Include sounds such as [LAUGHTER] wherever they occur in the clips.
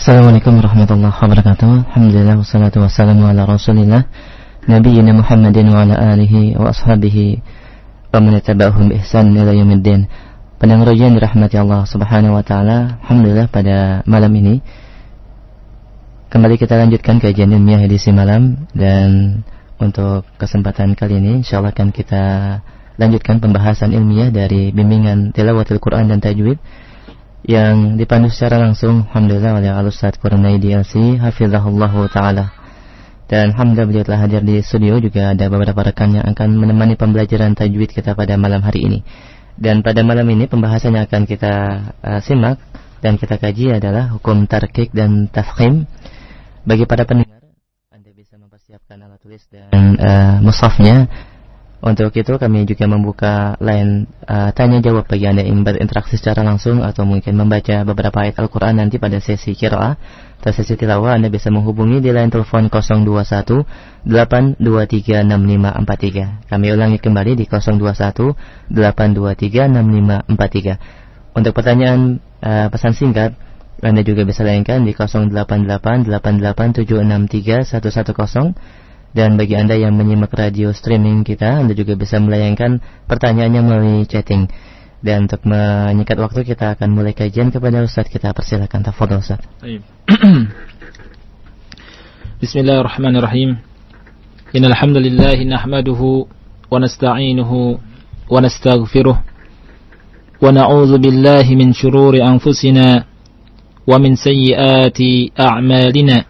Assalamualaikum warahmatullahi wabarakatuh. Alhamdulillah wassalatu wassalamu ala Rasulillah nabiyina Muhammadin wa ala alihi wa ashabihi wa man ihsan ila yaumiddin. Pendengar yang dirahmati Allah Subhanahu wa taala, alhamdulillah pada malam ini kembali kita lanjutkan kajian ilmiah edisi malam dan untuk kesempatan kali ini insyaallah akan kita lanjutkan pembahasan ilmiah dari bimbingan tilawatil Quran dan tajwid yang dipandu secara langsung Alhamdulillah oleh Al-Ustaz Qurnaidi DLC Hafizahullah Ta'ala. Dan Alhamdulillah beliau telah hadir di studio juga ada beberapa rekan yang akan menemani pembelajaran tajwid kita pada malam hari ini. Dan pada malam ini pembahasan yang akan kita uh, simak dan kita kaji adalah hukum tarkik dan tafkhim. Bagi para pendengar Anda bisa mempersiapkan alat tulis dan uh, mushafnya untuk itu kami juga membuka line uh, tanya jawab bagi Anda yang berinteraksi secara langsung atau mungkin membaca beberapa ayat Al-Qur'an nanti pada sesi qiraah atau sesi tilawah Anda bisa menghubungi di line telepon 021 823 6543. Kami ulangi kembali di 021 823 6543. Untuk pertanyaan uh, pesan singkat anda juga bisa layangkan di 088 88 763 110 dan bagi Anda yang menyimak radio streaming kita, Anda juga bisa melayangkan pertanyaannya melalui chatting. Dan untuk menyikat waktu kita akan mulai kajian kepada Ustaz kita persilakan tafadhol Ustaz. [CLEARS THROAT] Bismillahirrahmanirrahim. Innal hamdalillah nahmaduhu wa nasta'inuhu wa nastaghfiruh wa na'udzu billahi min shururi anfusina wa min sayyiati a'malina.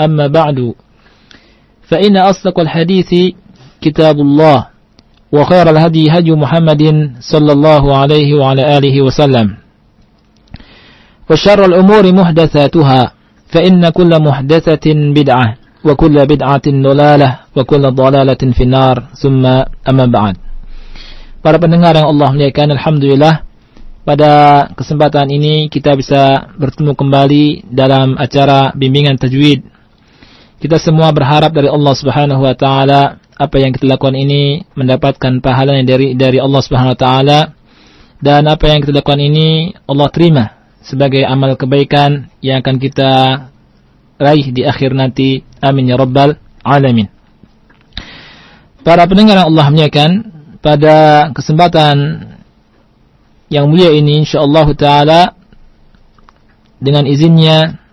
أما بعد فإن أصدق الحديث كتاب الله وخير الهدي هدي محمد صلى الله عليه وعلى آله وسلم وشر الأمور محدثاتها فإن كل محدثة بدعة وكل بدعة ضلالة وكل ضلالة في النار ثم أما بعد Para pendengar yang Allah muliakan, Alhamdulillah pada kesempatan ini kita bisa bertemu kembali dalam acara bimbingan tajwid kita semua berharap dari Allah Subhanahu wa taala apa yang kita lakukan ini mendapatkan pahala dari dari Allah Subhanahu wa taala dan apa yang kita lakukan ini Allah terima sebagai amal kebaikan yang akan kita raih di akhir nanti. Amin ya rabbal alamin. Para pendengar yang Allah muliakan, pada kesempatan yang mulia ini insyaallah taala dengan izinnya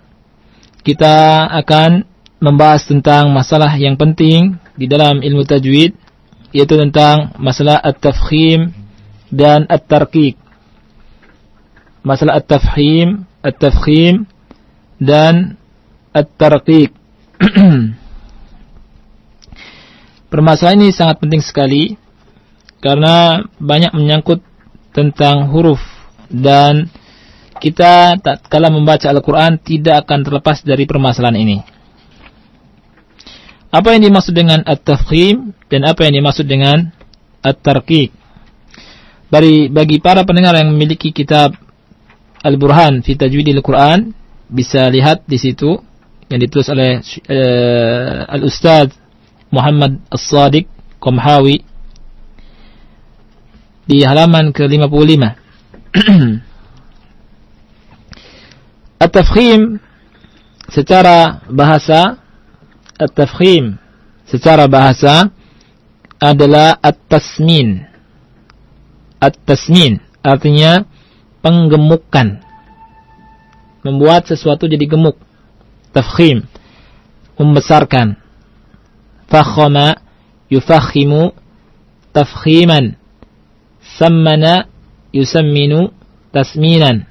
kita akan membahas tentang masalah yang penting di dalam ilmu tajwid yaitu tentang masalah at-tafkhim dan at-tarqiq. Masalah at-tafkhim, at-tafkhim dan at-tarqiq. [CLEARS THROAT] Permasalahan ini sangat penting sekali karena banyak menyangkut tentang huruf dan kita tak kala membaca Al-Quran tidak akan terlepas dari permasalahan ini. Apa yang dimaksud dengan at-tafkhim dan apa yang dimaksud dengan at-tarqiq? Bagi, bagi para pendengar yang memiliki kitab Al-Burhan fi Tajwidil Quran bisa lihat di situ yang ditulis oleh uh, Al-Ustaz Muhammad As-Sadiq Komhawi di halaman ke-55. [CLEARS THROAT] At-tafkhim secara bahasa at-tafkhim secara bahasa adalah at-tasmin. At-tasmin artinya penggemukan. membuat sesuatu jadi gemuk. Tafkhim, membesarkan. Fakhama yufakhimu tafkhiman. Sammana yusamminu tasminan.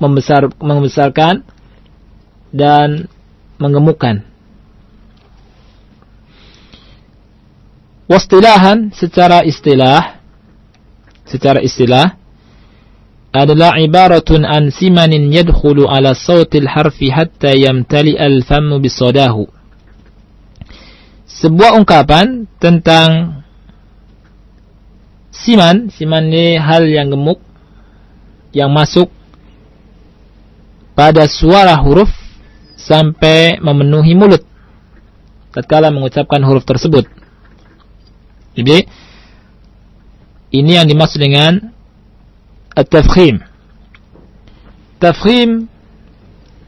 Membesar, membesarkan dan menggemukkan. Wastilahan secara istilah secara istilah adalah ibaratun an simanin yadkhulu ala sautil harfi hatta yamtali al-famu bisadahu. Sebuah ungkapan tentang siman, siman ini hal yang gemuk yang masuk pada suara huruf sampai memenuhi mulut tatkala mengucapkan huruf tersebut. Jadi ini yang dimaksud dengan at-tafkhim. Tafkhim,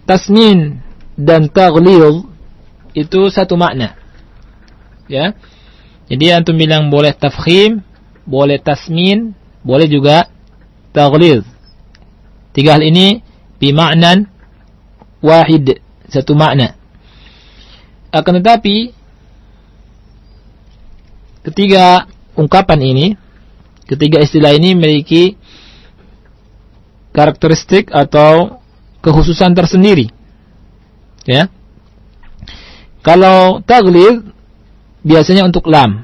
tasmin dan taghlil itu satu makna. Ya. Jadi antum bilang boleh tafkhim, boleh tasmin, boleh juga taghlil. Tiga hal ini bimaknan wahid, satu makna. Akan tetapi ketiga ungkapan ini Ketiga istilah ini memiliki karakteristik atau kekhususan tersendiri. Ya. Kalau taglid biasanya untuk lam.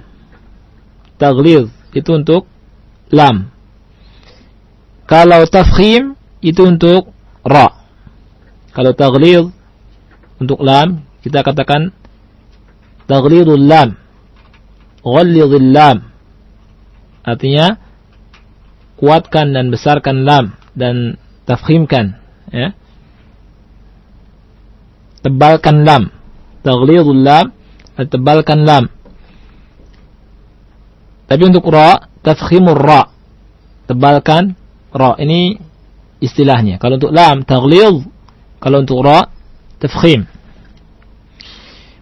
Taglid itu untuk lam. Kalau tafkhim itu untuk ra. Kalau taglid untuk lam kita katakan taglidul lam. Ghallidul lam. Artinya kuatkan dan besarkan lam dan tafkhimkan ya. Tebalkan lam. Taghlidul lam tebalkan lam. Tapi untuk ra tafkhimur ra. Tebalkan ra. Ini istilahnya. Kalau untuk lam taghlid kalau untuk ra tafkhim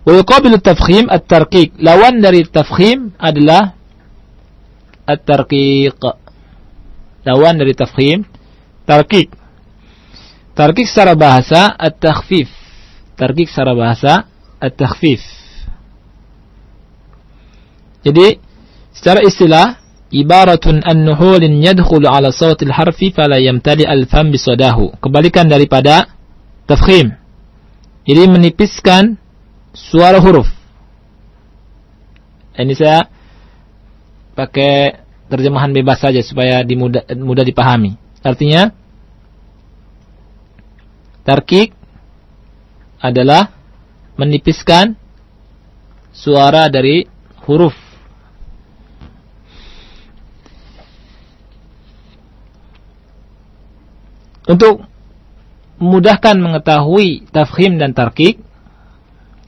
wa tafkhim at-tarqiq lawan dari tafkhim adalah at-tarqiq. Lawan dari tafkhim, tarqiq. Tarqiq secara bahasa at-takhfif. Tarqiq secara bahasa at-takhfif. Jadi secara istilah ibaratun an nuhulin yadkhulu ala sawtil harfi fala yamtali al-fam bisadahu. Kebalikan daripada tafkhim. Jadi menipiskan suara huruf. Ini saya pakai terjemahan bebas saja supaya dimudah, mudah dipahami. Artinya tarkik adalah menipiskan suara dari huruf. Untuk memudahkan mengetahui tafkhim dan tarkik,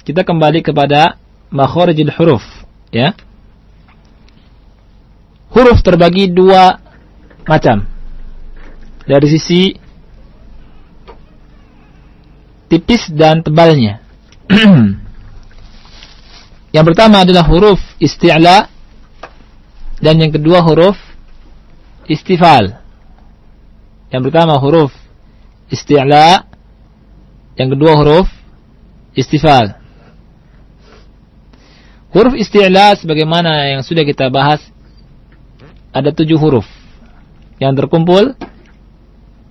kita kembali kepada makhorijil huruf, ya huruf terbagi dua macam. Dari sisi tipis dan tebalnya. [CLEARS THROAT] yang pertama adalah huruf isti'la dan yang kedua huruf istifal. Yang pertama huruf isti'la, yang kedua huruf istifal. Huruf isti'la sebagaimana yang sudah kita bahas ada tujuh huruf yang terkumpul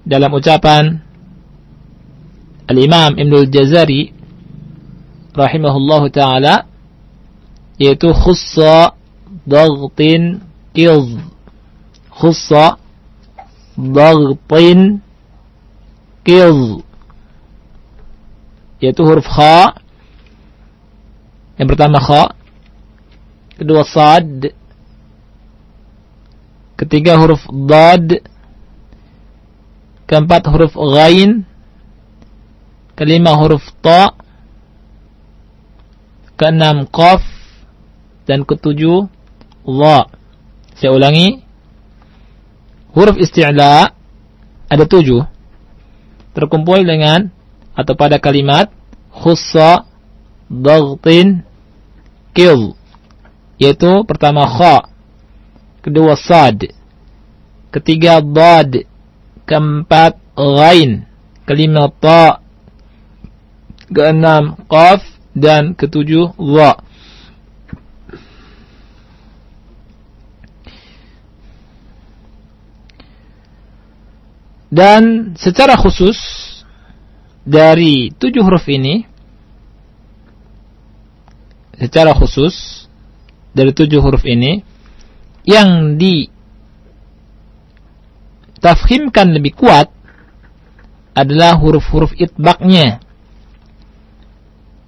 dalam ucapan Al-Imam Ibnul Jazari rahimahullahu taala yaitu khussa daghtin qidh khussa daghtin qidh yaitu huruf kha. Yang pertama kha kedua sad. Ketiga huruf dad, keempat huruf ghain, kelima huruf ta, keenam qaf, dan ketujuh dha. Saya ulangi, huruf isti'la ada tujuh, terkumpul dengan atau pada kalimat khussa, daghtin, kil, yaitu pertama kha, kedua sad, ketiga dad, keempat ghain, kelima ta, keenam qaf dan ketujuh dha. Dan secara khusus dari tujuh huruf ini secara khusus dari tujuh huruf ini yang ditafhimkan lebih kuat adalah huruf-huruf itbaknya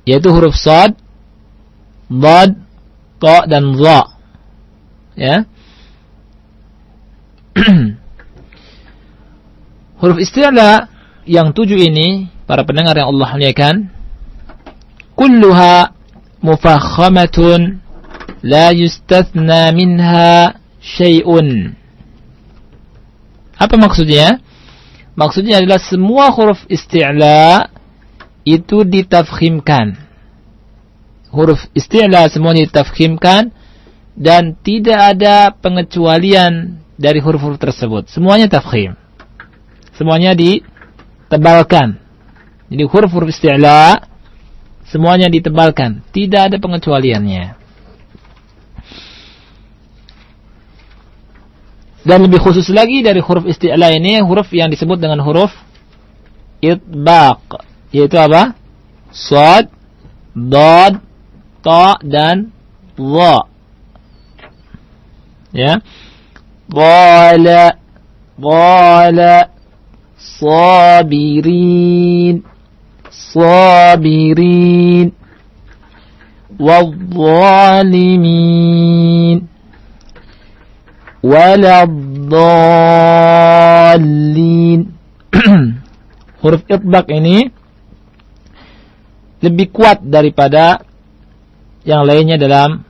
yaitu huruf sad, dad, ta dan za. Ya. [CLEARS THROAT] huruf isti'la yang tujuh ini para pendengar yang Allah muliakan kulluha mufakhamatun la yustathna minha syai'un apa maksudnya? Maksudnya adalah semua huruf isti'la itu ditafkhimkan. Huruf isti'la semuanya ditafkhimkan dan tidak ada pengecualian dari huruf-huruf tersebut. Semuanya tafkhim. Semuanya ditebalkan. Jadi huruf-huruf isti'la semuanya ditebalkan, tidak ada pengecualiannya. Dan lebih khusus lagi dari huruf isti'la ini huruf yang disebut dengan huruf itbaq yaitu apa? Sod, dod, ta dan wa. Ya. Wala, wala, sabirin sabirin wadh-dhalimin ولا الضالين [CLEARS THROAT] huruf itbaq ini lebih kuat daripada yang lainnya dalam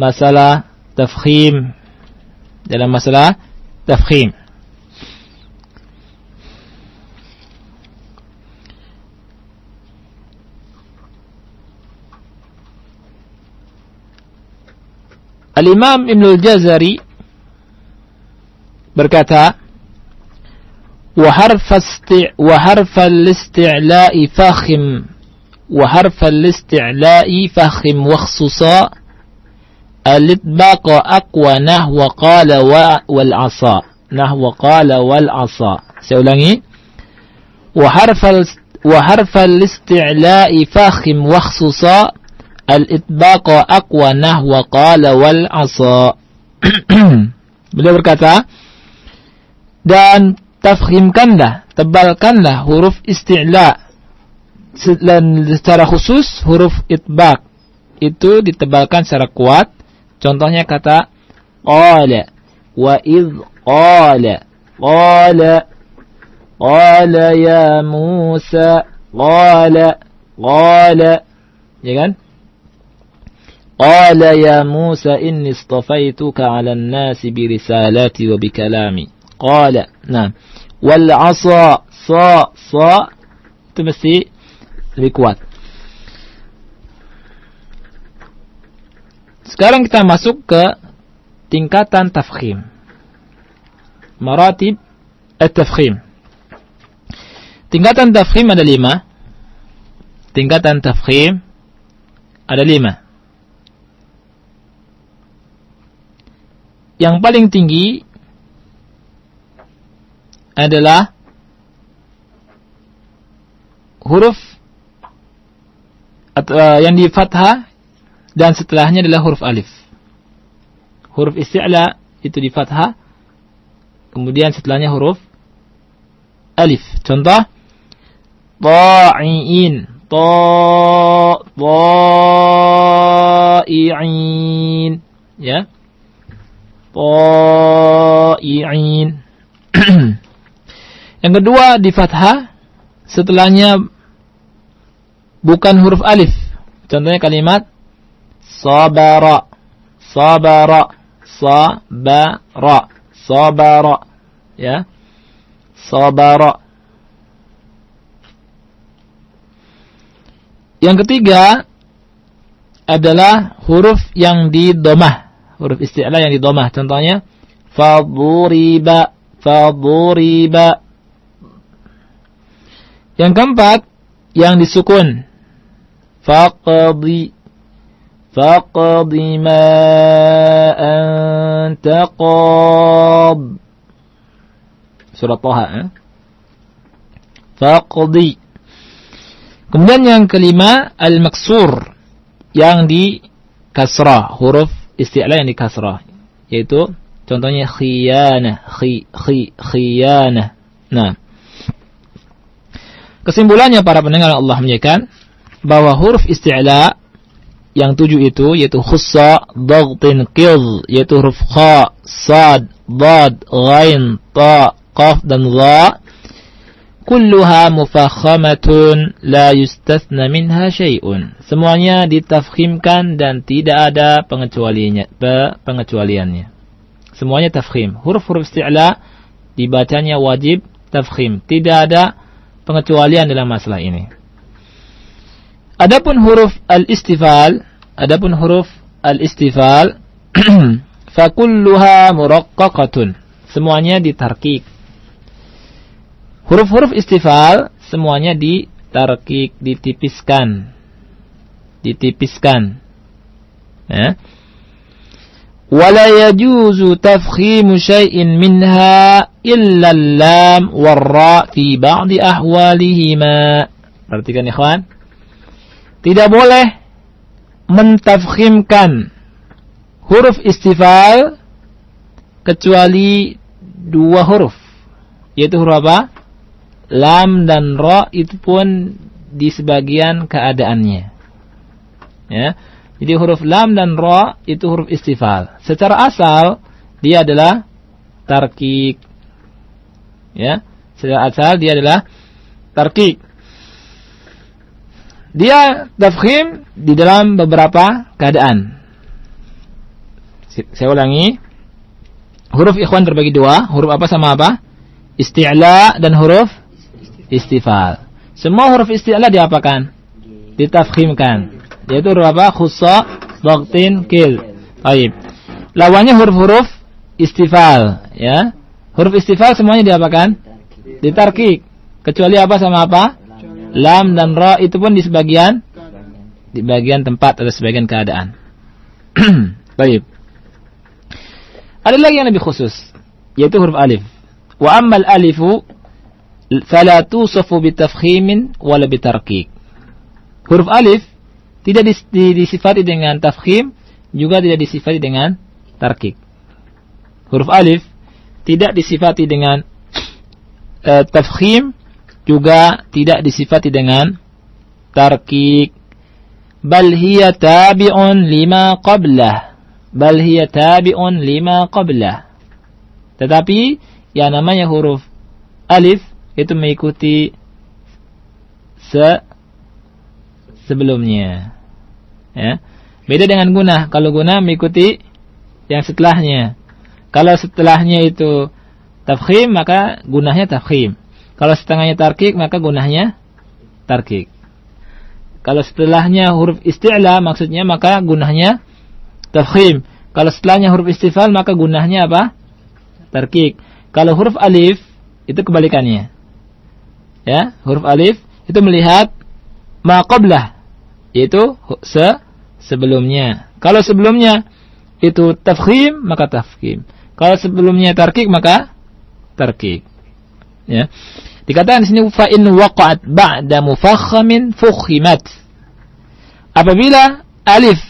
masalah tafkhim dalam masalah tafkhim Al-Imam Ibn al-Jazari berkata, وحرف استع وحرف الاستعلاء فاخم وحرف الاستعلاء فاخم وخصوصا الإطباق أقوى نحو قال والعصا نحو قال والعصا. سألاني وحرف وحرف الاستعلاء فاخم وخصوصا al-itbaqa aqwa nahwa qala wal asa. [CLEARS THROAT] Beliau berkata, dan tafhimkanlah, tebalkanlah huruf isti'la dan secara khusus huruf itbaq itu ditebalkan secara kuat. Contohnya kata qala wa id qala qala qala ya Musa qala qala ya kan قال يا موسى إني istafaituka على الناس برسالات وبكلامي قال نعم والعصا kalami. Qala. تمسي Wal. Sekarang kita masuk ke tingkatan tafkhim. Maratib at-tafkhim. Tingkatan tafkhim ada lima. Tingkatan tafkhim ada lima. Yang paling tinggi adalah huruf atau, uh, yang di fathah dan setelahnya adalah huruf alif. Huruf isti'la itu di fathah, kemudian setelahnya huruf alif. Contoh ta'iin, ta ta'iin, ya ta'i'in. [CLEARS THROAT] Yang kedua di fathah setelahnya bukan huruf alif. Contohnya kalimat sabara, sabara, sabara, sabara. Ya. Sabara. Yang ketiga adalah huruf yang di domah huruf isti'la yang di domah. Contohnya faduriba faduriba Yang keempat, yang disukun. Faqdi. Faqdi ma anta qad. Surat Toha. Eh? Faqdi. Kemudian yang kelima, al-maksur. Yang di kasrah. Huruf isti'la yang di kasrah. Yaitu, contohnya khiyanah. Khi, khi, khiyanah. Nah. Kesimpulannya para pendengar Allah menyampaikan bahwa huruf isti'la yang tujuh itu yaitu khussa, dhaghtin, qidh yaitu huruf kha, sad, dad, ghain, ta, qaf dan dha kulluha mufakhamatun la yustathna minha syai'un. Semuanya ditafkhimkan dan tidak ada pengecualiannya, pengecualiannya. Semuanya tafkhim. Huruf-huruf isti'la dibacanya wajib tafkhim. Tidak ada pengecualian dalam masalah ini. Adapun huruf al-istifal, adapun huruf al-istifal [CLEARS THROAT] fakulluha muraqqaqatun. Semuanya ditarkik. Huruf-huruf istifal semuanya ditarkik, ditipiskan. Ditipiskan. Ya. ولا يجوز تفخيم شيء منها إلا اللام والراء في بعض أحوالهما perhatikan ikhwan tidak boleh mentafkhimkan huruf istifal kecuali dua huruf yaitu huruf apa lam dan ra itu pun di sebagian keadaannya ya jadi huruf lam dan ra itu huruf istifal. Secara asal dia adalah tarkik. Ya, secara asal dia adalah tarkik. Dia tafkhim di dalam beberapa keadaan. Saya ulangi. Huruf ikhwan terbagi dua. Huruf apa sama apa? Isti'la dan huruf istifal. Semua huruf isti'la diapakan? Ditafkhimkan. Yaitu huruf apa? Khussa, Baktin, Kil. Baik. Lawannya huruf-huruf istifal. Ya. Huruf istifal semuanya diapakan? Ditarkik. Kecuali apa sama apa? Lam dan ra itu pun di sebagian di bagian tempat atau sebagian keadaan. [CLEARS THROAT] Baik. Ada lagi yang lebih khusus, yaitu huruf alif. Wa ammal alifu fala tusafu bitafkhimin wala bitarkik. Huruf alif tidak dis, di, disifati dengan tafkhim, juga tidak disifati dengan tarkik. Huruf alif tidak disifati dengan uh, tafkhim, juga tidak disifati dengan tarkik. Bal hiya tabi'un lima qablah. Bal hiya tabi'un lima qablah. Tetapi yang namanya huruf alif itu mengikuti se sebelumnya. Ya. Beda dengan guna. Kalau guna mengikuti yang setelahnya. Kalau setelahnya itu tafkhim, maka gunahnya tafkhim. Kalau setengahnya tarkik, maka gunahnya tarkik. Kalau setelahnya huruf isti'la, maksudnya maka gunahnya tafkhim. Kalau setelahnya huruf istifal, maka gunahnya apa? Tarkik. Kalau huruf alif, itu kebalikannya. Ya, huruf alif itu melihat maqablah yaitu se sebelumnya. Kalau sebelumnya itu tafkhim maka tafkhim. Kalau sebelumnya tarkik maka tarkik. Ya. Dikatakan di sini fa in waqa'at ba'da mufakhamin fukhimat. Apabila alif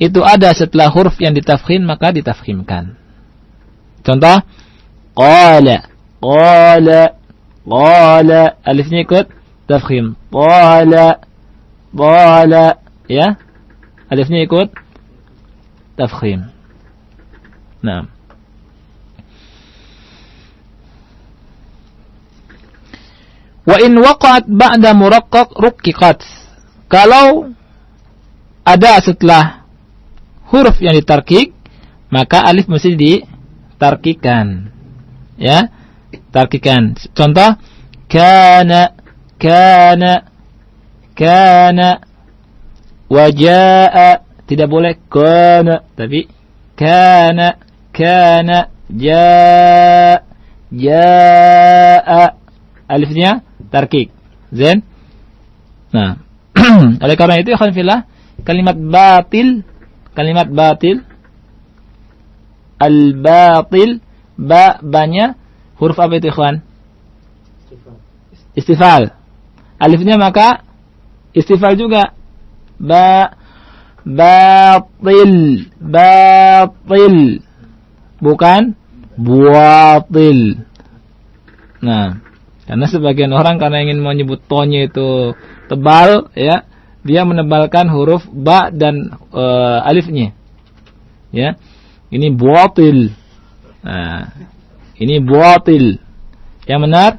itu ada setelah huruf yang ditafkhim maka ditafkhimkan. Contoh qala qala qala alifnya ikut tafkhim. Qala Bola ya. Alifnya ikut tafkhim. Nah. Wa in waqa'at ba'da muraqqaq rukkiqat. Kalau ada setelah huruf yang ditarkik, maka alif mesti ditarkikan. Ya, tarkikan. Contoh kana kana kana wajaa tidak boleh kana tapi kana kana jaa jaa alifnya tarkik Zen? Nah, [CLEARS THROAT] oleh karena itu ikhwan fillah, kalimat batil, kalimat batil al-batil ba banyak huruf apa itu ikhwan? Istifal. Alifnya maka istifal juga. Ba batil batil bukan buatil. Nah, karena sebagian orang karena ingin menyebut tonnya itu tebal, ya, dia menebalkan huruf ba dan uh, alifnya. Ya. Ini buatil. Nah, ini buatil. Yang benar,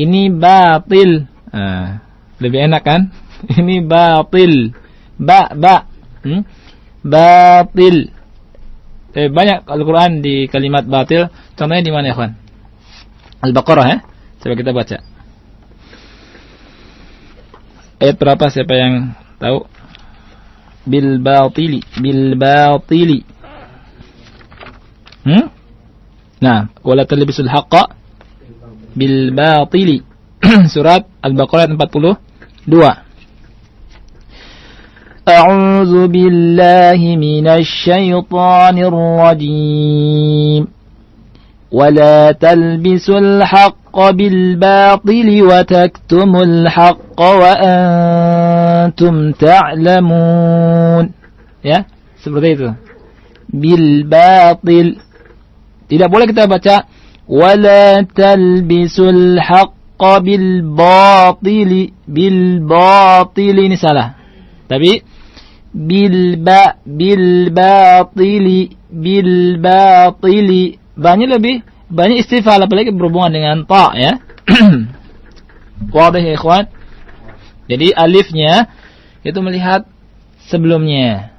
ini batil. Nah, lebih enak kan? [LAUGHS] Ini batil. Ba, ba. Hmm? Batil. Eh, banyak Al-Quran di kalimat batil. Contohnya di mana ya? Al-Baqarah ya. Coba kita baca. Ayat berapa siapa yang tahu? Bil batili, bil batili. Hmm? Nah, wala talbisul haqqa bil batili. Surat Al-Baqarah 42. أعوذ بالله من الشيطان الرجيم ولا تلبسوا الحق بالباطل وتكتموا الحق وأنتم تعلمون ya seperti itu bil batil tidak boleh kita baca wala talbisul haqqa bil batil bil batil ini salah tapi bil ba bil batili bil batili banyak lebih banyak istifal apalagi berhubungan dengan ta ya. [CLEARS THROAT] Wadah ya ikhwan. Jadi alifnya itu melihat sebelumnya.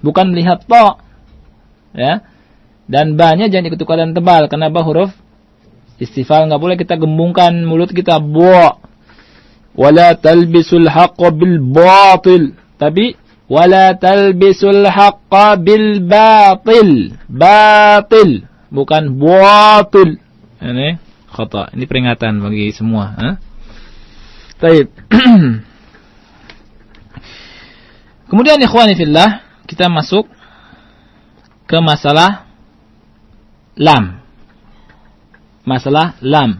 Bukan melihat ta. Ya. Dan banyak jangan ikut dan tebal. Kenapa huruf istifal nggak boleh kita gembungkan mulut kita bo. Wala talbisul haqqa bil batil. Tapi wala talbisul haqqa bil batil. Batil bukan batil. Ini khata. Ini peringatan bagi semua, ha? Baik. [CLEARS THROAT] Kemudian ikhwani fillah, kita masuk ke masalah lam. Masalah lam.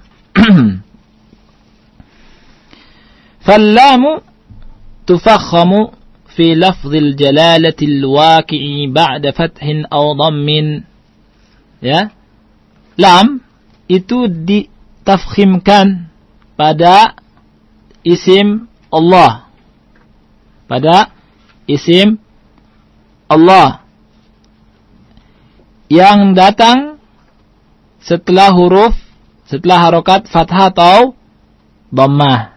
فاللام تفخم في لفظ الجلالة الواقع بعد فتح أو ضم ya lam itu ditafkhimkan pada isim Allah pada isim Allah yang datang setelah huruf setelah harokat fathah atau dhammah.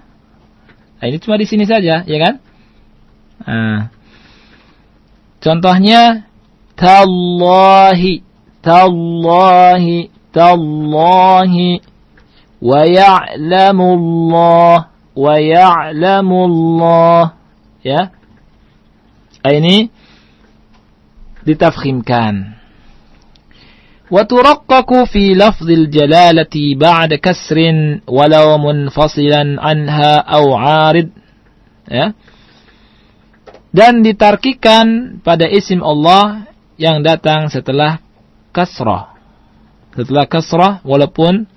Nah, ini cuma di sini saja, ya kan? Nah. Contohnya tallahi tallahi tallahi wa ya'lamu Allah wa ya'lamu Allah ya. Nah, ini ditafkhimkan. وترقق في لفظ الجلالة بعد كسر ولو منفصلا عنها أو عارض ya dan ditarkikan pada isim Allah yang datang setelah kasrah. Setelah kasrah walaupun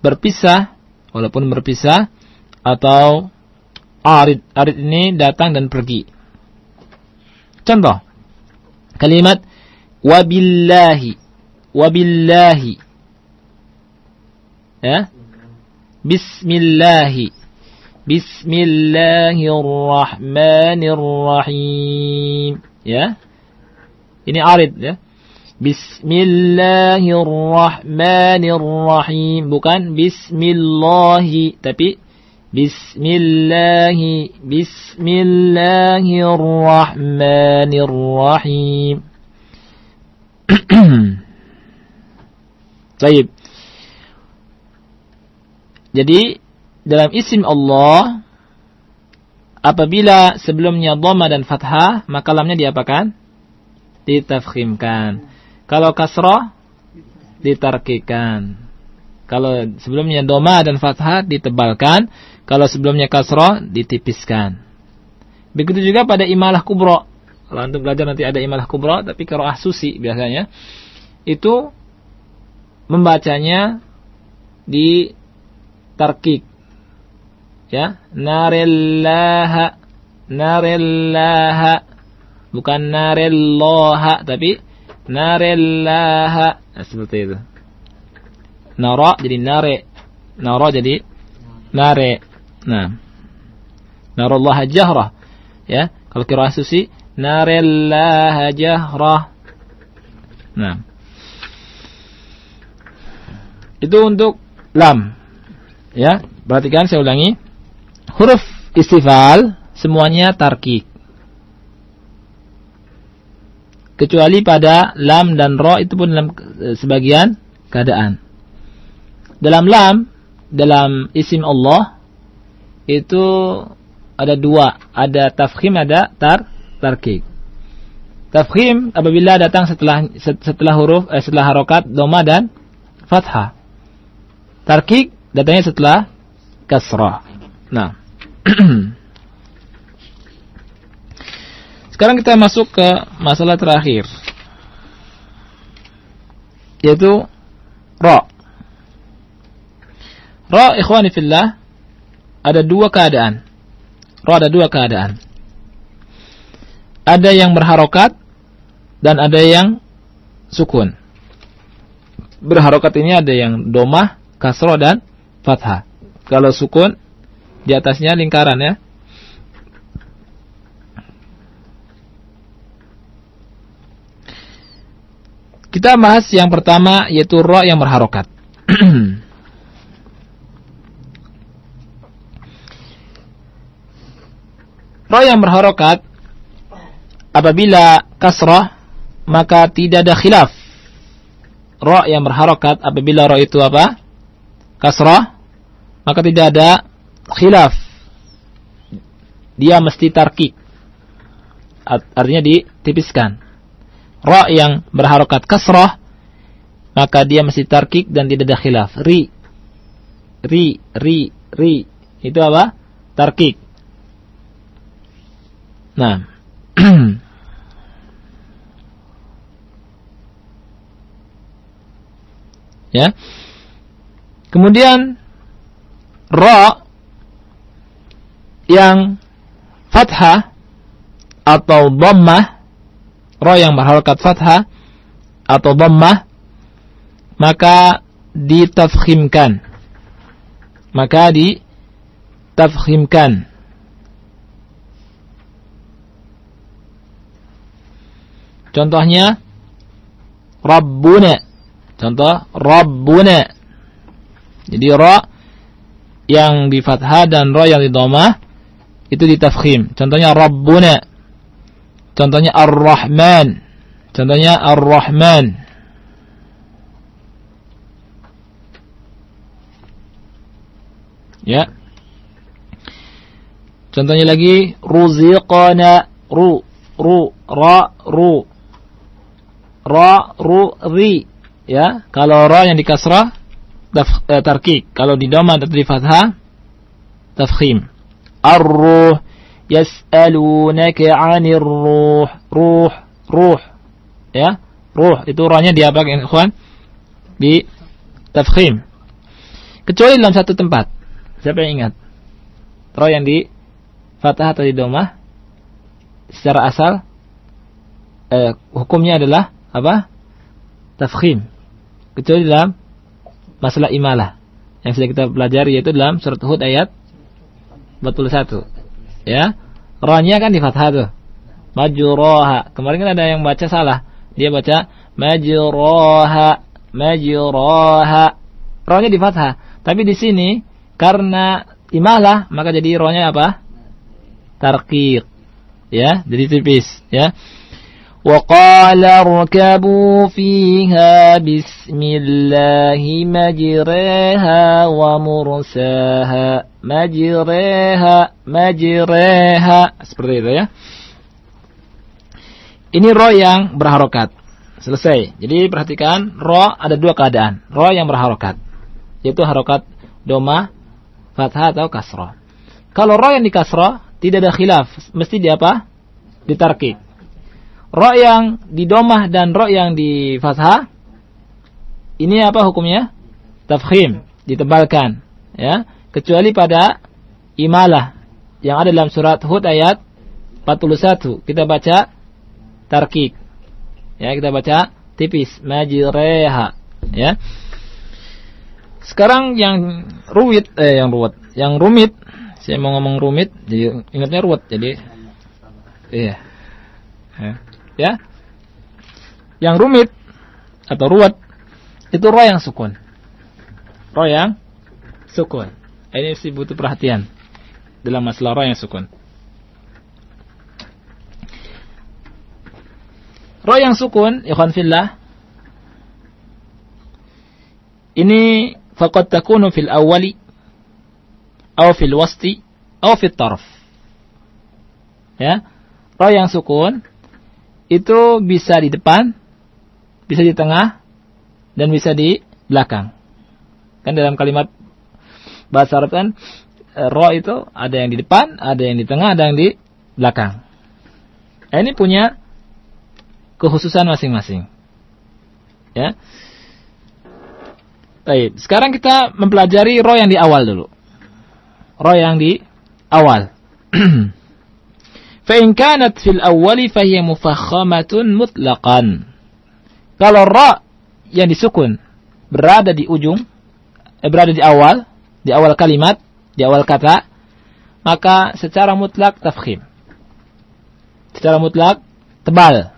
berpisah, walaupun berpisah atau arid. Arid ini datang dan pergi. Contoh. Kalimat wabillahi. Wabillahi. Ya. Bismillahi. Bismillahirrahmanirrahim. Ya. Ini arid ya. Bismillahirrahmanirrahim. Bukan Bismillahi. Tapi Bismillahi. Bismillahirrahmanirrahim. [CLEARS THROAT] Baik. Jadi dalam isim Allah apabila sebelumnya dhamma dan fathah maka lamnya diapakan? Ditafkhimkan. Kalau kasroh ditarkikan. Kalau sebelumnya doma dan fathah ditebalkan, kalau sebelumnya kasroh ditipiskan. Begitu juga pada imalah kubro. Kalau untuk belajar nanti ada imalah kubro, tapi kalau susi biasanya itu membacanya di tarkik. Ya, narillaha narillaha bukan narillaha tapi narillaha nah, seperti itu. Nara jadi nare. Nara jadi nare. Nah. Narallaha jahrah. Ya, kalau kira susi narillaha jahrah. Nah. Itu untuk lam. Ya, perhatikan saya ulangi. Huruf istifal semuanya tarkik. Kecuali pada lam dan ro itu pun dalam eh, sebagian keadaan. Dalam lam, dalam isim Allah itu ada dua, ada tafkhim, ada tar tarkik. Tafkhim apabila datang setelah setelah huruf eh, setelah harokat doma dan fathah. Tarkik datangnya setelah kasrah. Nah. [CLEARS THROAT] Sekarang kita masuk ke masalah terakhir. Yaitu ra. Ra ikhwani fillah ada dua keadaan. Ra ada dua keadaan. Ada yang berharokat dan ada yang sukun. Berharokat ini ada yang domah, kasroh dan fathah. Kalau sukun di atasnya lingkaran ya. Kita bahas yang pertama yaitu ro yang berharokat. [CLEARS THROAT] ro yang berharokat apabila kasrah maka tidak ada khilaf. Ro yang berharokat apabila ro itu apa? Kasrah maka tidak ada khilaf. Dia mesti tarkik artinya ditipiskan. Ra yang berharokat kasrah maka dia mesti tarkik dan tidak ada khilaf. Ri. Ri ri ri. Itu apa? Tarkik nah. [CLEARS THROAT] Ya Kemudian ra yang fathah atau dhammah, ra yang berharokat fathah atau dhammah maka ditafkhimkan. Maka ditafkhimkan. Contohnya Rabbuna. Contoh Rabbuna. Jadi ra yang di fathah dan ra yang di dhammah itu ditafkhim. Contohnya Rabbuna. Contohnya Ar-Rahman. Contohnya Ar-Rahman. Ya. Contohnya lagi ruziqana ru ru ra ru ra ru ri ya kalau ra yang dikasrah taf, eh, tarkik. Kalau di dhamma atau di fathah tafkhim. Ar-ruh yas'alunaka 'anir ruh. Ruh, ruh. Ya, ruh itu rohnya apa ikhwan? Di tafkhim. Kecuali dalam satu tempat. Siapa yang ingat? Roh yang di fathah atau di domah secara asal eh, hukumnya adalah apa? Tafkhim. Kecuali dalam masalah imalah yang sudah kita pelajari yaitu dalam surat Hud ayat 41. Ya. Rohnya kan di fathah tuh. Majuraha. Kemarin kan ada yang baca salah. Dia baca majuraha, majuraha. Rohnya di fathah. Tapi di sini karena imalah maka jadi rohnya apa? Tarqiq. Ya, jadi tipis, ya. وقال اركبوا فيها بسم الله مجريها ومرساها مجريها مجريها seperti itu ya ini ro yang berharokat selesai jadi perhatikan ro ada dua keadaan ro yang berharokat yaitu harokat doma, fathah atau kasroh. Kalau ro yang di kasroh tidak ada khilaf, mesti di apa? Ditarkik. Ro yang di domah dan ro yang di fathah ini apa hukumnya? Tafkhim, ditebalkan, ya. Kecuali pada imalah yang ada dalam surat Hud ayat 41. Kita baca tarkik. Ya, kita baca tipis majreha, ya. Sekarang yang rumit eh yang ruwet, yang rumit saya mau ngomong rumit jadi ingatnya ruwet jadi iya ya. Ya yang rumit atau ruwet itu roh yang sukun roh yang sukun ini sih butuh perhatian dalam masalah roh yang sukun roh yang sukun ikhwan fillah ini faqad takunu fil awwali atau fil wasti atau fil tarf. Ya. Ro yang sukun itu bisa di depan, bisa di tengah dan bisa di belakang. Kan dalam kalimat bahasa Arab kan eh, ro itu ada yang di depan, ada yang di tengah, ada yang di belakang. Nah, ini punya kekhususan masing-masing. Ya. Baik, sekarang kita mempelajari ro yang di awal dulu ro yang di awal. [CLEARS THROAT] Kanat fil awwali fa hiya mufakhamatun mutlaqan. Kalau ra yang disukun berada di ujung, eh, berada di awal, di awal kalimat, di awal kata, maka secara mutlak tafkhim. Secara mutlak tebal.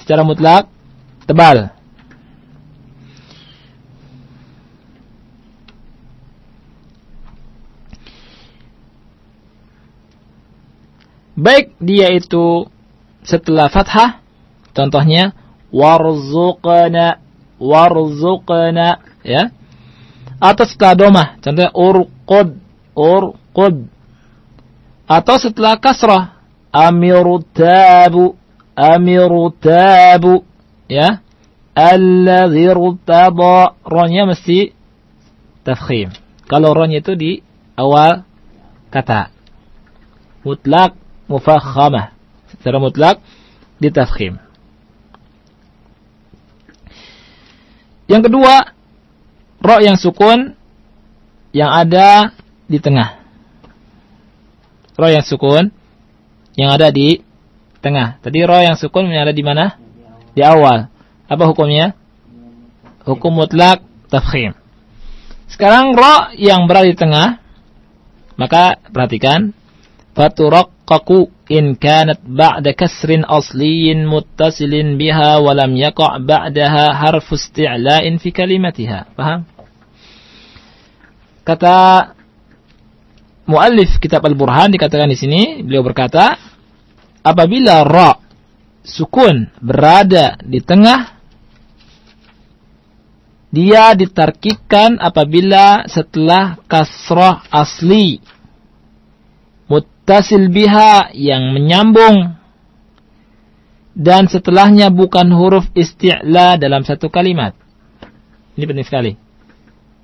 Secara mutlak tebal. Baik dia itu setelah fathah, contohnya warzuqna, warzuqna, ya. Atau setelah domah, contohnya urqud, urqud. Atau setelah kasrah, amirutabu, amirutabu, ya. Alladhi rutaba, rohnya mesti tafkhim. Kalau rohnya itu di awal kata. Mutlak mufakhamah secara mutlak ditafkhim. Yang kedua, ro yang sukun yang ada di tengah. Ro yang sukun yang ada di tengah. Tadi ro yang sukun yang ada di mana? Di awal. Apa hukumnya? Hukum mutlak tafkhim. Sekarang ro yang berada di tengah, maka perhatikan فترقق إن كانت بعد كسر أصلي متصل بها ولم يقع بعدها حرف استعلاء في كلمتها paham kata muallif kitab Al-Burhan dikatakan di sini beliau berkata apabila ra sukun berada di tengah dia ditarkikan apabila setelah kasrah asli muttasil biha yang menyambung dan setelahnya bukan huruf isti'la dalam satu kalimat. Ini penting sekali.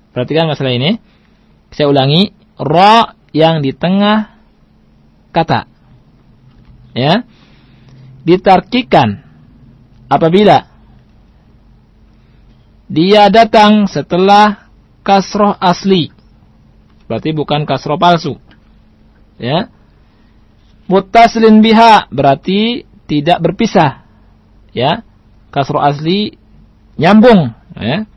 Perhatikan masalah ini. Saya ulangi, ra yang di tengah kata. Ya. Ditarkikan apabila dia datang setelah kasroh asli. Berarti bukan kasroh palsu. Ya muttasilin biha berarti tidak berpisah. Ya. Kasro asli nyambung, ya.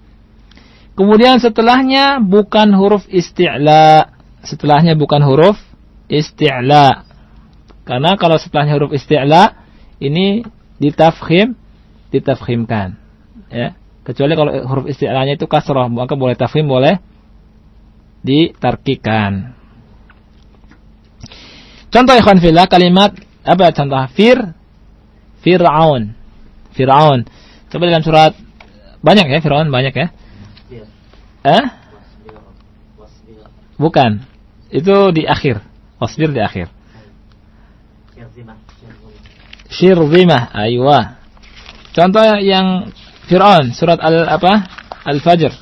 Kemudian setelahnya bukan huruf isti'la. Setelahnya bukan huruf isti'la. Karena kalau setelahnya huruf isti'la ini ditafkhim ditafkhimkan. Ya. Kecuali kalau huruf isti'lanya itu kasroh, maka boleh tafkhim, boleh ditarkikan. Contoh ikhwan fillah kalimat apa contoh fir Fir'aun. Fir'aun. Coba dalam surat banyak ya Fir'aun banyak ya. Eh? Bukan. Itu di akhir. Wasbir di akhir. Syirzimah. Aywa. Contoh yang Fir'aun surat al apa? Al-Fajr.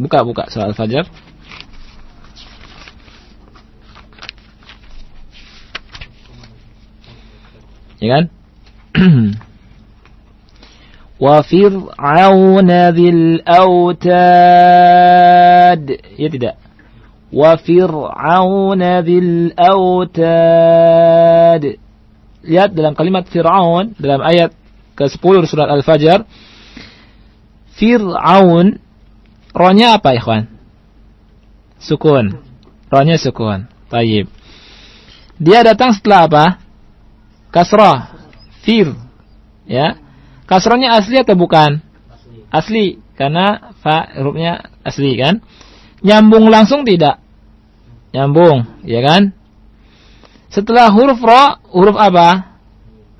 Buka buka surah Al-Fajr. ya kan? [CLEARS THROAT] Wa fir'auna dzil autad ya tidak? Wa fir'auna dzil autad lihat dalam kalimat fir'aun dalam ayat ke-10 surat al-fajr. Fir'aun ronya apa ikhwan? Sukun. Ronya sukun. Tayyib dia datang setelah apa? Kasrah fir ya Kasrohnya asli atau bukan? Asli. Asli karena fa hurufnya asli kan? Nyambung langsung tidak? Nyambung, ya kan? Setelah huruf ro, huruf apa?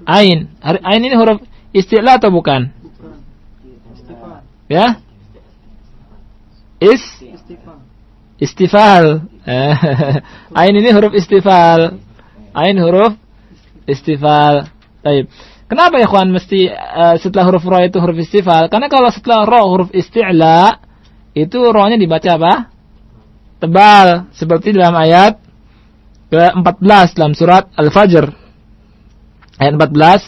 Ain. Ain ini huruf istilah atau bukan? Ya? Is istifal. [LAUGHS] Ain ini huruf istifal. Ain huruf istifal. Baik. Kenapa ya kawan mesti uh, setelah huruf ro itu huruf istifal? Karena kalau setelah ro huruf isti'la itu rohnya dibaca apa? Tebal seperti dalam ayat ke-14 dalam surat Al-Fajr. Ayat 14,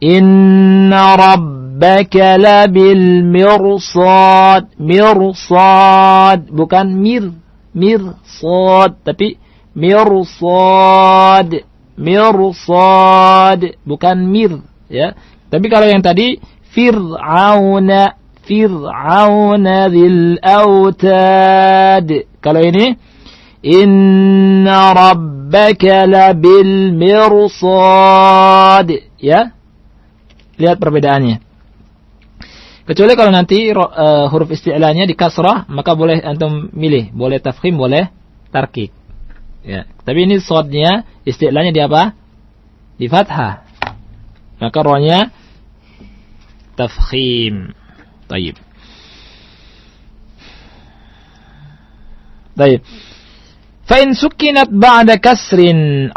"Inna rabbaka labil mirsad." Mirsad bukan mir, mirsad tapi mirsad. Mirsad bukan mir ya. Tapi kalau yang tadi Fir'auna Fir'auna dzil autad. Kalau ini Inna rabbaka labil mirsad. Ya. Lihat perbedaannya. Kecuali kalau nanti uh, huruf isti'lanya di kasrah, maka boleh antum milih, boleh tafkhim, boleh tarkik. Ya. Tapi ini sodnya, isti'lanya di apa? Di fathah. Maka rohnya tafkhim. Taib. Taib. فإن سكنت بعد كسر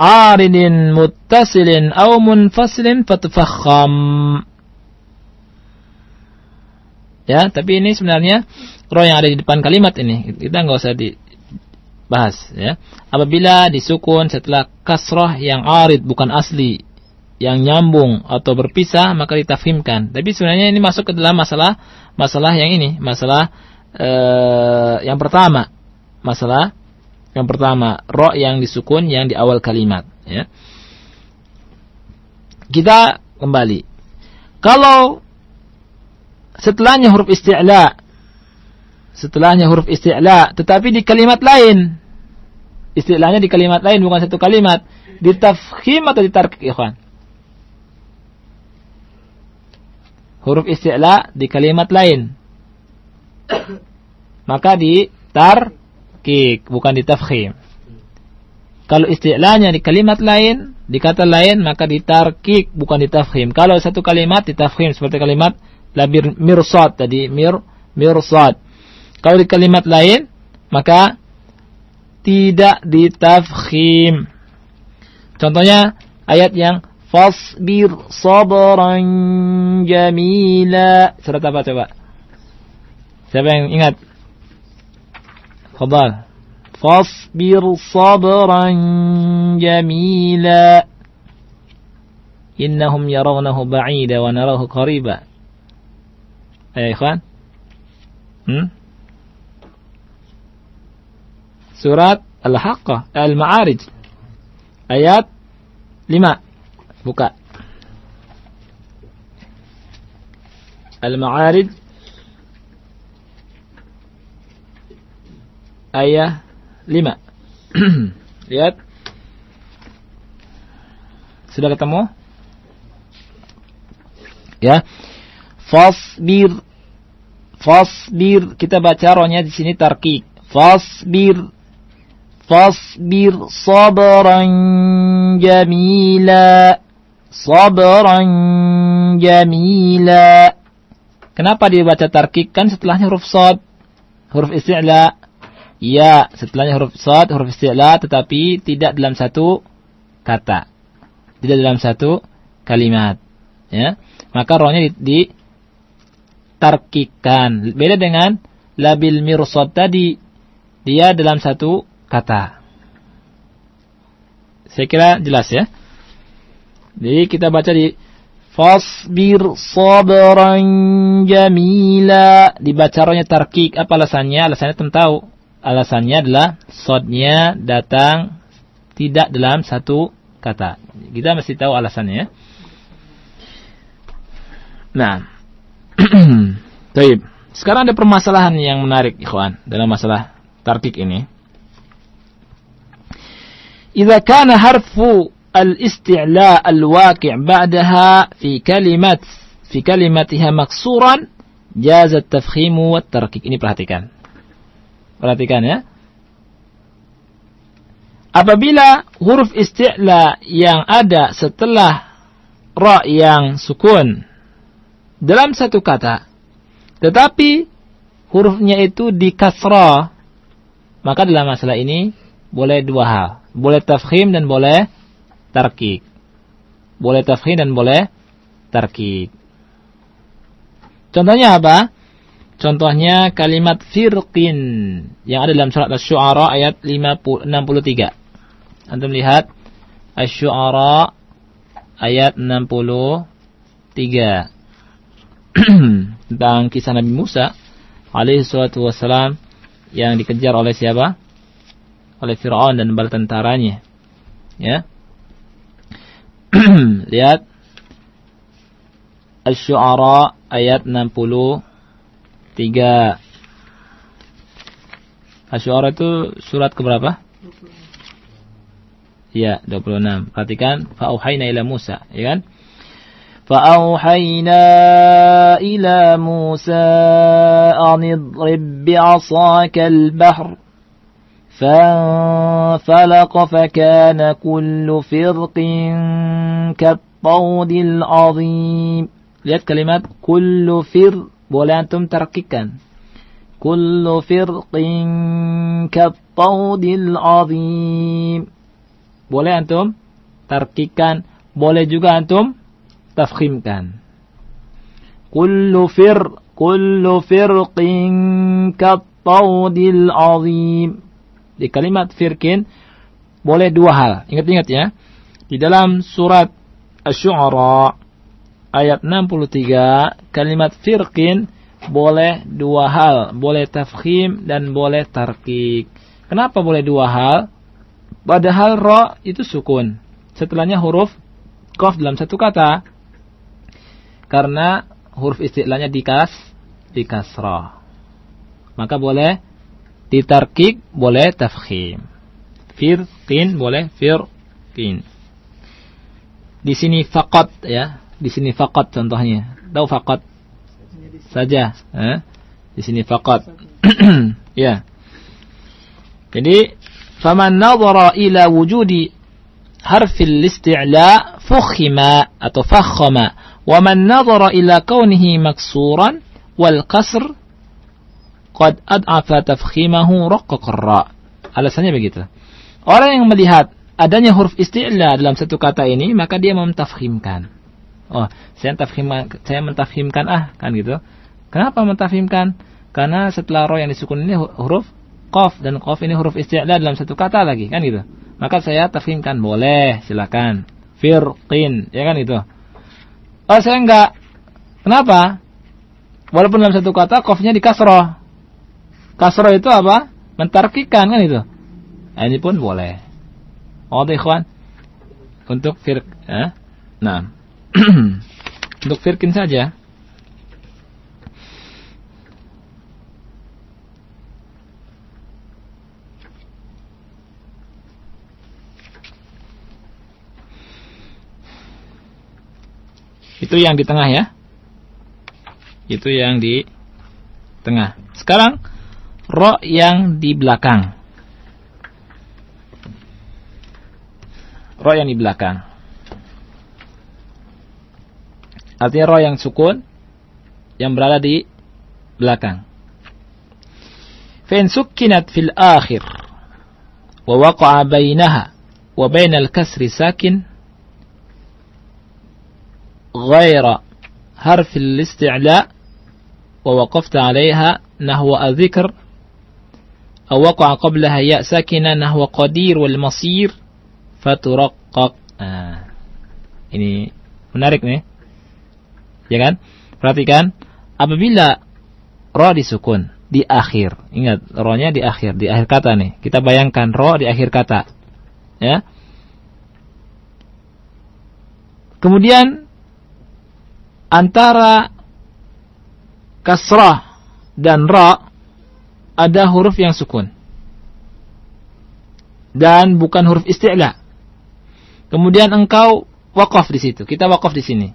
عارض متصل أو منفصل فتفخم Ya, tapi ini sebenarnya roh yang ada di depan kalimat ini. Kita nggak usah dibahas ya. Apabila disukun setelah kasroh yang arid bukan asli yang nyambung atau berpisah maka ditafhimkan. Tapi sebenarnya ini masuk ke dalam masalah masalah yang ini, masalah eh, yang pertama. Masalah yang pertama, ro yang disukun yang di awal kalimat, ya. Kita kembali. Kalau setelahnya huruf isti'la setelahnya huruf isti'la tetapi di kalimat lain istilahnya di kalimat lain bukan satu kalimat ditafkhim atau ditarkik ikhwan huruf isti'la di kalimat lain. Maka di tarkik, bukan di tafkhim. Kalau isti'lanya di kalimat lain, di kata lain, maka di tarkik, bukan di tafkhim. Kalau satu kalimat di tafkhim, seperti kalimat labir mirsad tadi, mir, mirsad. Kalau di kalimat lain, maka tidak di tafkhim. Contohnya ayat yang Fasbir sabran jamila. Surat apa coba? Siapa yang ingat? Fadal. Fasbir sabran jamila. Innahum yarawnahu ba'ida wa narahu qariba. Ayo ikhwan. Hmm? Surat Al-Haqqah, Al-Ma'arij. Ayat 5. Buka. Al-Ma'arij ayat [CLEARS THROAT] 5. Lihat. Sudah ketemu? Ya. Fasbir Fasbir kita baca rohnya di sini tarkik. Fasbir Fasbir sabran jamila sabran jamila. Kenapa dibaca tarkik kan setelahnya huruf sad, huruf isti'la. Ya, setelahnya huruf sad, huruf isti'la tetapi tidak dalam satu kata. Tidak dalam satu kalimat. Ya. Maka rohnya di, di tarkikan. Beda dengan labil mirsad tadi dia dalam satu kata. Saya kira jelas ya. Jadi kita baca di Fasbir sabran jamila. Dibaca rohnya tarkik. Apa alasannya? Alasannya tentu tahu. Alasannya adalah sodnya datang tidak dalam satu kata. Kita mesti tahu alasannya. Nah. [CLEARS THROAT] Baik. Sekarang ada permasalahan yang menarik, ikhwan, dalam masalah tarkik ini. Jika kana harfu الاستعلاء الواقع بعدها في كلمة في كلمتها مكسورا جاز التفخيم والتركيك ini perhatikan perhatikan ya apabila huruf isti'la yang ada setelah ra yang sukun dalam satu kata tetapi hurufnya itu di kasrah maka dalam masalah ini boleh dua hal boleh tafkhim dan boleh tarkik. Boleh tafkhim dan boleh tarkik. Contohnya apa? Contohnya kalimat firqin yang ada dalam surat Asy-Syu'ara ayat 50, 63. Antum lihat Asy-Syu'ara ayat 63. [CLEARS THROAT] tentang kisah Nabi Musa alaihi salatu wassalam yang dikejar oleh siapa? Oleh Firaun dan bala tentaranya. Ya. [CLEARS THROAT] Lihat Asy-Syu'ara ayat 63. Asy-Syu'ara itu surat keberapa? Ya, 26. Perhatikan fa'auhayna ila Musa, ya kan? فأوحينا إلى موسى أن اضرب بعصاك البحر فانفلق فكان كل فرق كالطود العظيم lihat kalimat kullu fir boleh antum tarkikan kullu firqin kattaudil azim boleh antum tarkikan boleh juga antum tafkhimkan kullu fir kullu firqin kattaudil azim di kalimat firkin boleh dua hal. Ingat-ingat ya. Di dalam surat Asy-Syu'ara ayat 63 kalimat firkin boleh dua hal, boleh tafkhim dan boleh tarkik. Kenapa boleh dua hal? Padahal ro itu sukun. Setelahnya huruf qaf dalam satu kata. Karena huruf istilahnya dikas di kasrah. Maka boleh Ditarkik boleh tafkhim. Firqin boleh firqin. Di sini fakot ya. Di sini fakot contohnya. Tahu fakot? Saja. Eh? Di sini fakot. [CLEARS THROAT] ya. Jadi, faman nadhara ila wujudi harfil isti'la fukhima atau fakhama. Wa man ila kaunihi maksuran wal kasr qad ad'afa tafkhimahu raqqaqra. Alasannya begitu. Orang yang melihat adanya huruf isti'la dalam satu kata ini, maka dia mentafkhimkan. Oh, saya mentafkhimkan, saya mentafkhimkan ah, kan gitu. Kenapa mentafkhimkan? Karena setelah roh yang disukun ini huruf qaf dan qaf ini huruf isti'la dalam satu kata lagi, kan gitu. Maka saya tafkhimkan, boleh, silakan. Firqin, ya kan itu. Oh, saya enggak. Kenapa? Walaupun dalam satu kata qafnya di Kasroh itu apa? Mentarkikan kan itu. Nah, ini pun boleh. Oh, ikhwan. Untuk fir eh? Nah. [CLEARS THROAT] Untuk firkin saja. Itu yang di tengah ya. Itu yang di tengah. Sekarang ro yang di belakang. Ro yang di belakang. Artinya ro yang sukun yang berada di belakang. Fa'in sukkinat fil akhir wa waqa'a bainaha wa bainal kasri sakin غير حرف الاستعلاء ووقفت عليها nahwa adzikr waqa'a qablaha ya sakina nahwa qadir wal masir faturaqqaq. Nah, ini menarik nih. Ya kan? Perhatikan, apabila ro disukun di akhir. Ingat, ro-nya di akhir, di akhir kata nih. Kita bayangkan ro di akhir kata. Ya. Kemudian antara kasrah dan ra ada huruf yang sukun. Dan bukan huruf isti'la. Kemudian engkau wakaf di situ. Kita wakaf di sini.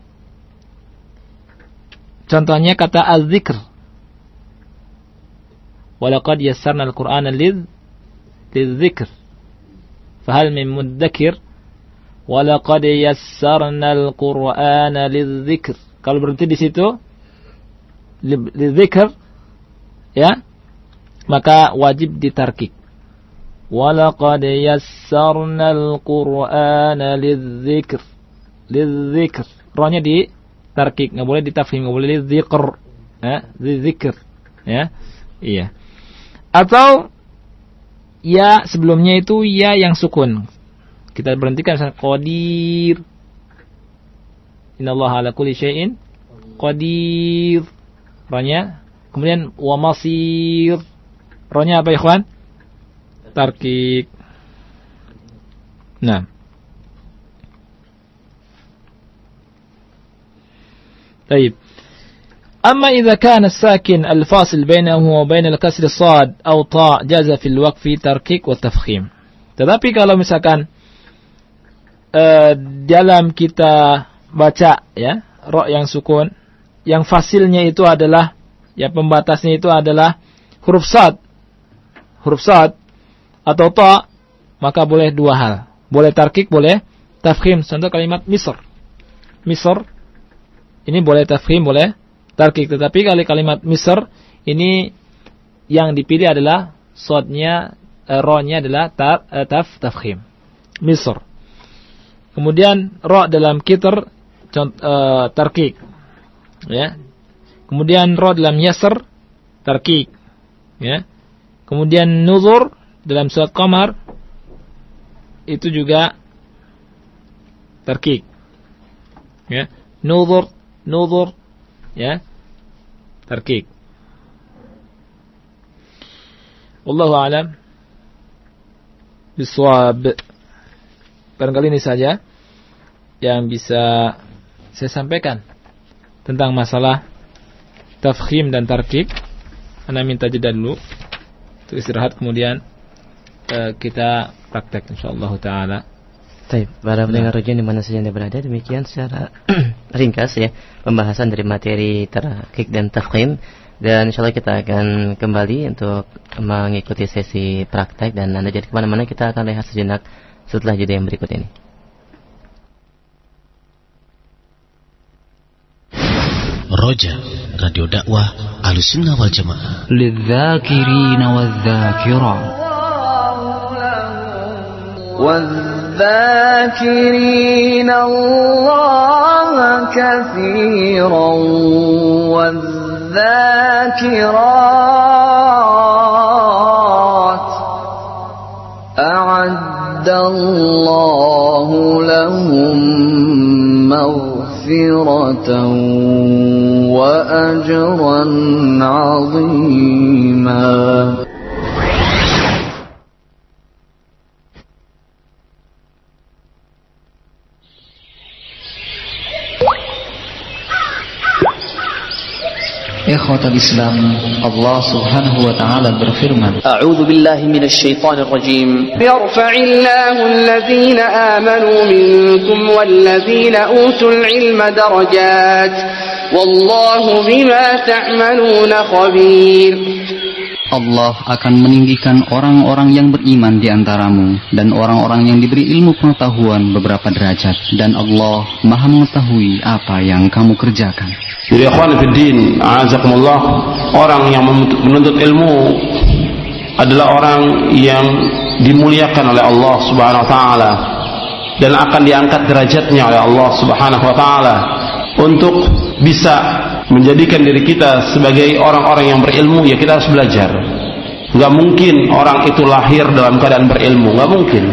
Contohnya kata az-zikr. Walaqad yassarna al-Qur'ana lidh-dzikr. Fahal min mudzakir? Walaqad yassarna al-Qur'ana lidh-dzikr. Kalau berhenti di situ lidh-dzikr ya maka wajib ditarkik. Walaqad yassarna al-Qur'ana lidh-dzikr. Lidh-dzikr. Rohnya di tarkik, nggak boleh ditafhim, nggak boleh dzikr. Ya, dzikr. Ya. Iya. Atau ya sebelumnya itu ya yang sukun. Kita berhentikan misalnya qadir. Innallaha ala kulli syai'in qadir. Rohnya kemudian wa masir Rohnya apa ikhwan? Tarkik. Nah. طيب أما إذا كان الساكن الفاصل بينه وبين الكسر الصاد أو طاء جاز في الوقف تركيك والتفخيم tetapi kalau misalkan uh, dalam kita baca ya ro yang sukun yang fasilnya itu adalah ya pembatasnya itu adalah huruf sad huruf sad atau ta, maka boleh dua hal. Boleh tarkik, boleh tafkhim. Contoh kalimat misr. Misr, ini boleh tafkhim, boleh tarkik. Tetapi kali kalimat misr, ini yang dipilih adalah sodnya, eh, ro-nya adalah ta, eh, taf, tafkhim. Misr. Kemudian ro dalam kitr, contoh, eh, tarkik. Ya. Kemudian ro dalam yasr, tarkik. Ya. Kemudian nuzur dalam surat Qamar itu juga terkik. Ya, nuzur, nuzur ya. Terkik. Wallahu alam biswab. Barangkali ini saja yang bisa saya sampaikan tentang masalah tafkhim dan tarkik. Anda minta jeda dulu untuk istirahat kemudian uh, kita praktek insyaallah taala. Baik, para pendengar nah. di mana saja Anda berada, demikian secara [CLEARS THROAT] ringkas ya pembahasan dari materi terkik dan tafkhim dan insya Allah kita akan kembali untuk mengikuti sesi praktek dan Anda jadi ke mana-mana kita akan rehat sejenak setelah jeda yang berikut ini. Roja Radio Dakwah Ahlussunnah wal Jamaah. للذاكرين والذاكرات والذاكرين الله كثيرا والذاكرات أعد الله لهم مغفرة وأجرا عظيما. إخوة الإسلام الله سبحانه وتعالى برفرمان أعوذ بالله من الشيطان الرجيم يرفع الله الذين آمنوا منكم والذين أوتوا العلم درجات والله بما تعملون خبير Allah akan meninggikan orang-orang yang beriman di antaramu dan orang-orang yang diberi ilmu pengetahuan beberapa derajat dan Allah Maha mengetahui apa yang kamu kerjakan. Jadi ikhwan fiddin, azakumullah, orang yang menuntut ilmu adalah orang yang dimuliakan oleh Allah Subhanahu wa taala dan akan diangkat derajatnya oleh Allah Subhanahu wa taala untuk bisa menjadikan diri kita sebagai orang-orang yang berilmu ya kita harus belajar. Gak mungkin orang itu lahir dalam keadaan berilmu Gak mungkin.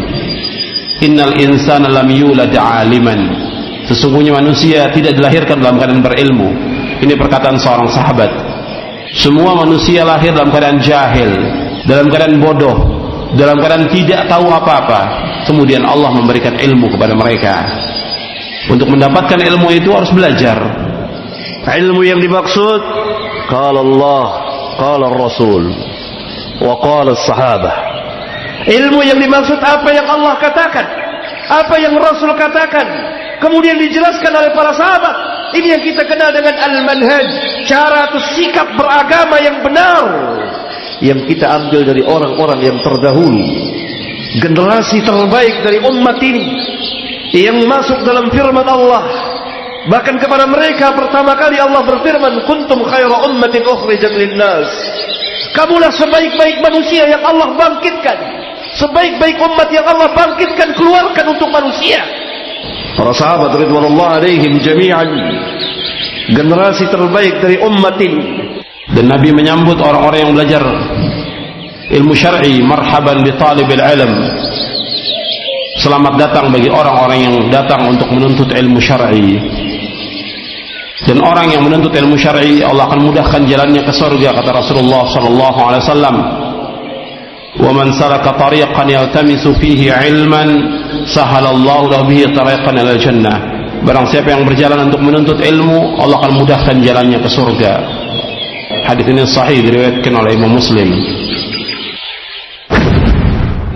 Innal insana lam yulad aliman. Sesungguhnya manusia tidak dilahirkan dalam keadaan berilmu. Ini perkataan seorang sahabat. Semua manusia lahir dalam keadaan jahil dalam keadaan bodoh dalam keadaan tidak tahu apa-apa. Kemudian Allah memberikan ilmu kepada mereka untuk mendapatkan ilmu itu harus belajar. Ilmu yang dimaksud qala Allah qala Rasul wa qala sahabah ilmu yang dimaksud apa yang Allah katakan apa yang Rasul katakan kemudian dijelaskan oleh para sahabat. Ini yang kita kenal dengan al-manhaj cara atau sikap beragama yang benar yang kita ambil dari orang-orang yang terdahulu. Generasi terbaik dari umat ini yang masuk dalam firman Allah. Bahkan kepada mereka pertama kali Allah berfirman kuntum khaira ummatin ukhrijat linnas. Kamulah sebaik-baik manusia yang Allah bangkitkan. Sebaik-baik umat yang Allah bangkitkan keluarkan untuk manusia. Para sahabat ridwanullah alaihim jami'an. Generasi terbaik dari umat ini. Dan Nabi menyambut orang-orang yang belajar ilmu syar'i marhaban bi talibil ilm selamat datang bagi orang-orang yang datang untuk menuntut ilmu syar'i. Dan orang yang menuntut ilmu syar'i Allah akan mudahkan jalannya ke surga kata Rasulullah sallallahu alaihi wasallam. Wa man salaka tariqan yaltamisu fihi ilman sahalallahu lahu bihi tariqan ila jannah. Barang siapa yang berjalan untuk menuntut ilmu Allah akan mudahkan jalannya ke surga. Hadis ini sahih diriwayatkan oleh Imam Muslim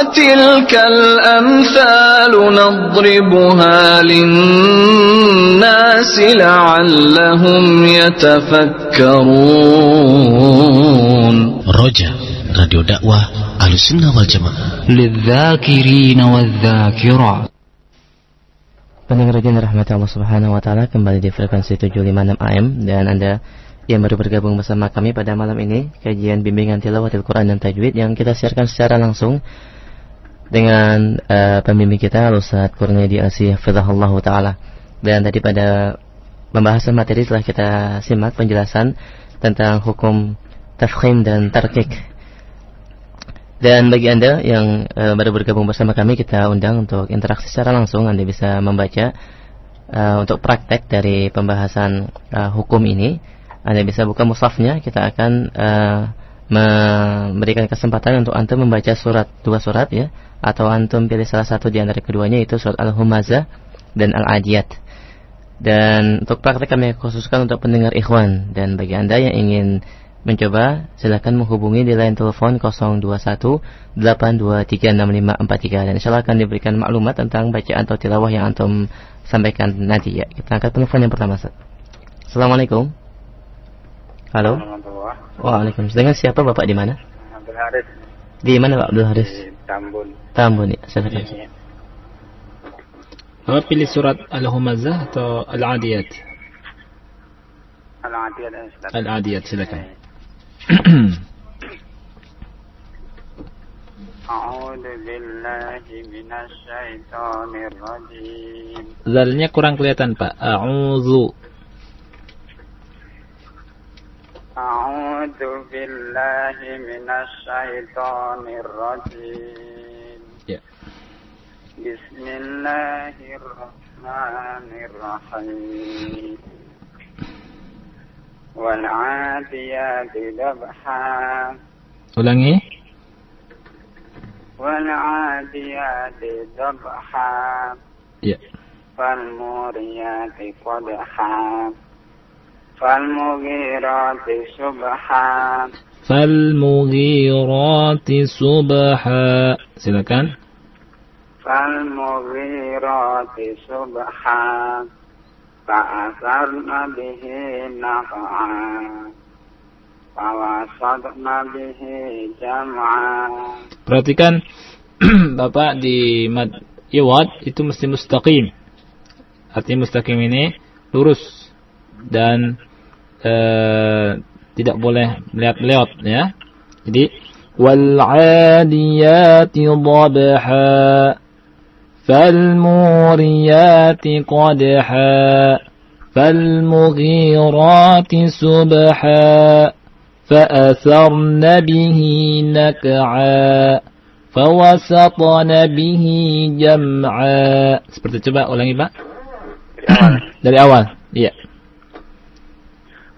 وتلك الأمثال نضربها للناس لعلهم يتفكرون رجاء راديو دعوة على السنة والجماعة للذاكرين والذاكرات Pendengar radio rahmat Allah Subhanahu wa taala kembali di frekuensi 756 AM dan Anda yang baru bergabung bersama kami pada malam ini kajian bimbingan tilawatil Quran dan tajwid yang kita siarkan secara langsung dengan uh, pembimbing kita Ustaz Kurnia di Asih Fidahullah taala. Dan tadi pada pembahasan materi telah kita simak penjelasan tentang hukum tafkhim dan tarkik. Dan bagi Anda yang uh, baru bergabung bersama kami kita undang untuk interaksi secara langsung Anda bisa membaca uh, untuk praktek dari pembahasan uh, hukum ini. Anda bisa buka mushafnya, kita akan uh, memberikan kesempatan untuk antum membaca surat dua surat ya atau antum pilih salah satu di antara keduanya itu surat Al-Humazah dan Al-Adiyat. Dan untuk praktek kami khususkan untuk pendengar ikhwan dan bagi Anda yang ingin mencoba silakan menghubungi di line telepon 021 8236543 dan insyaallah akan diberikan maklumat tentang bacaan atau tilawah yang antum sampaikan nanti ya. Kita angkat telepon yang pertama. Assalamualaikum. Halo. Waalaikumsalam. Dengan siapa Bapak di mana? Abdul Haris. Di mana Pak Abdul Haris? Di Tambun. Tambun ya. Silakan. Iya. Bapak pilih surat Al-Humazah atau Al-Adiyat? Al-Adiyat eh, Ustaz. Al-Adiyat silakan. أعوذ بالله من الشيطان الرجيم Zalnya kurang kelihatan Pak. A'udzu. أعوذ بالله من الشيطان الرجيم Ya. بسم الله الرحمن الرحيم والعاديات ذبحا Ulangi. والعاديات ذبحا Ya. فالموريات قدحا فالمغيرات صبحا فالمغيرات صبحا. Silakan. فالمغيرات صبحا فأثرن به نقعا فوسطن به جمعا Perhatikan [CLEARS THROAT] Bapak di mad iwad itu mesti mustaqim. Artinya mustaqim ini lurus dan uh, tidak boleh melihat-lihat ya. Jadi wal 'adiyati dhabha fal muriyati qadha fal mughirati subha فأثرن به نكعا فوسطن به جمعا seperti coba ulangi Pak dari awal iya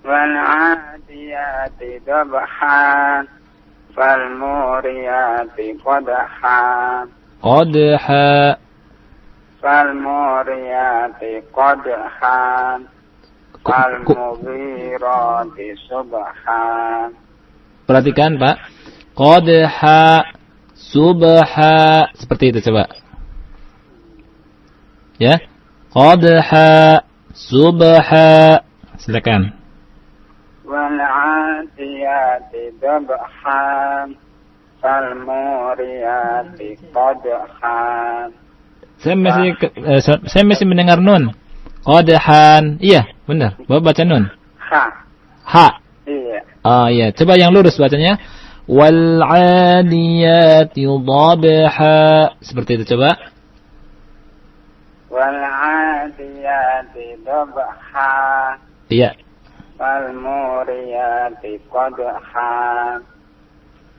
والعاديات ذبحا فالموريات قدحا قدحا فالموريات قدحا فالمغيرات صبحا Perhatikan Pak. Qadha subha seperti itu coba. Ya. Qadha subha silakan. والعاديات ذبحا فالموريات قدحا Saya masih eh, saya masih mendengar nun. Qadhan. Iya, benar. Bapak baca nun. Ha. Ha. Iya. Ah iya, coba yang lurus bacanya. Wal 'adiyati dhabha. Seperti itu coba. والعاديات ذبحا Iya. فالموريات قدحا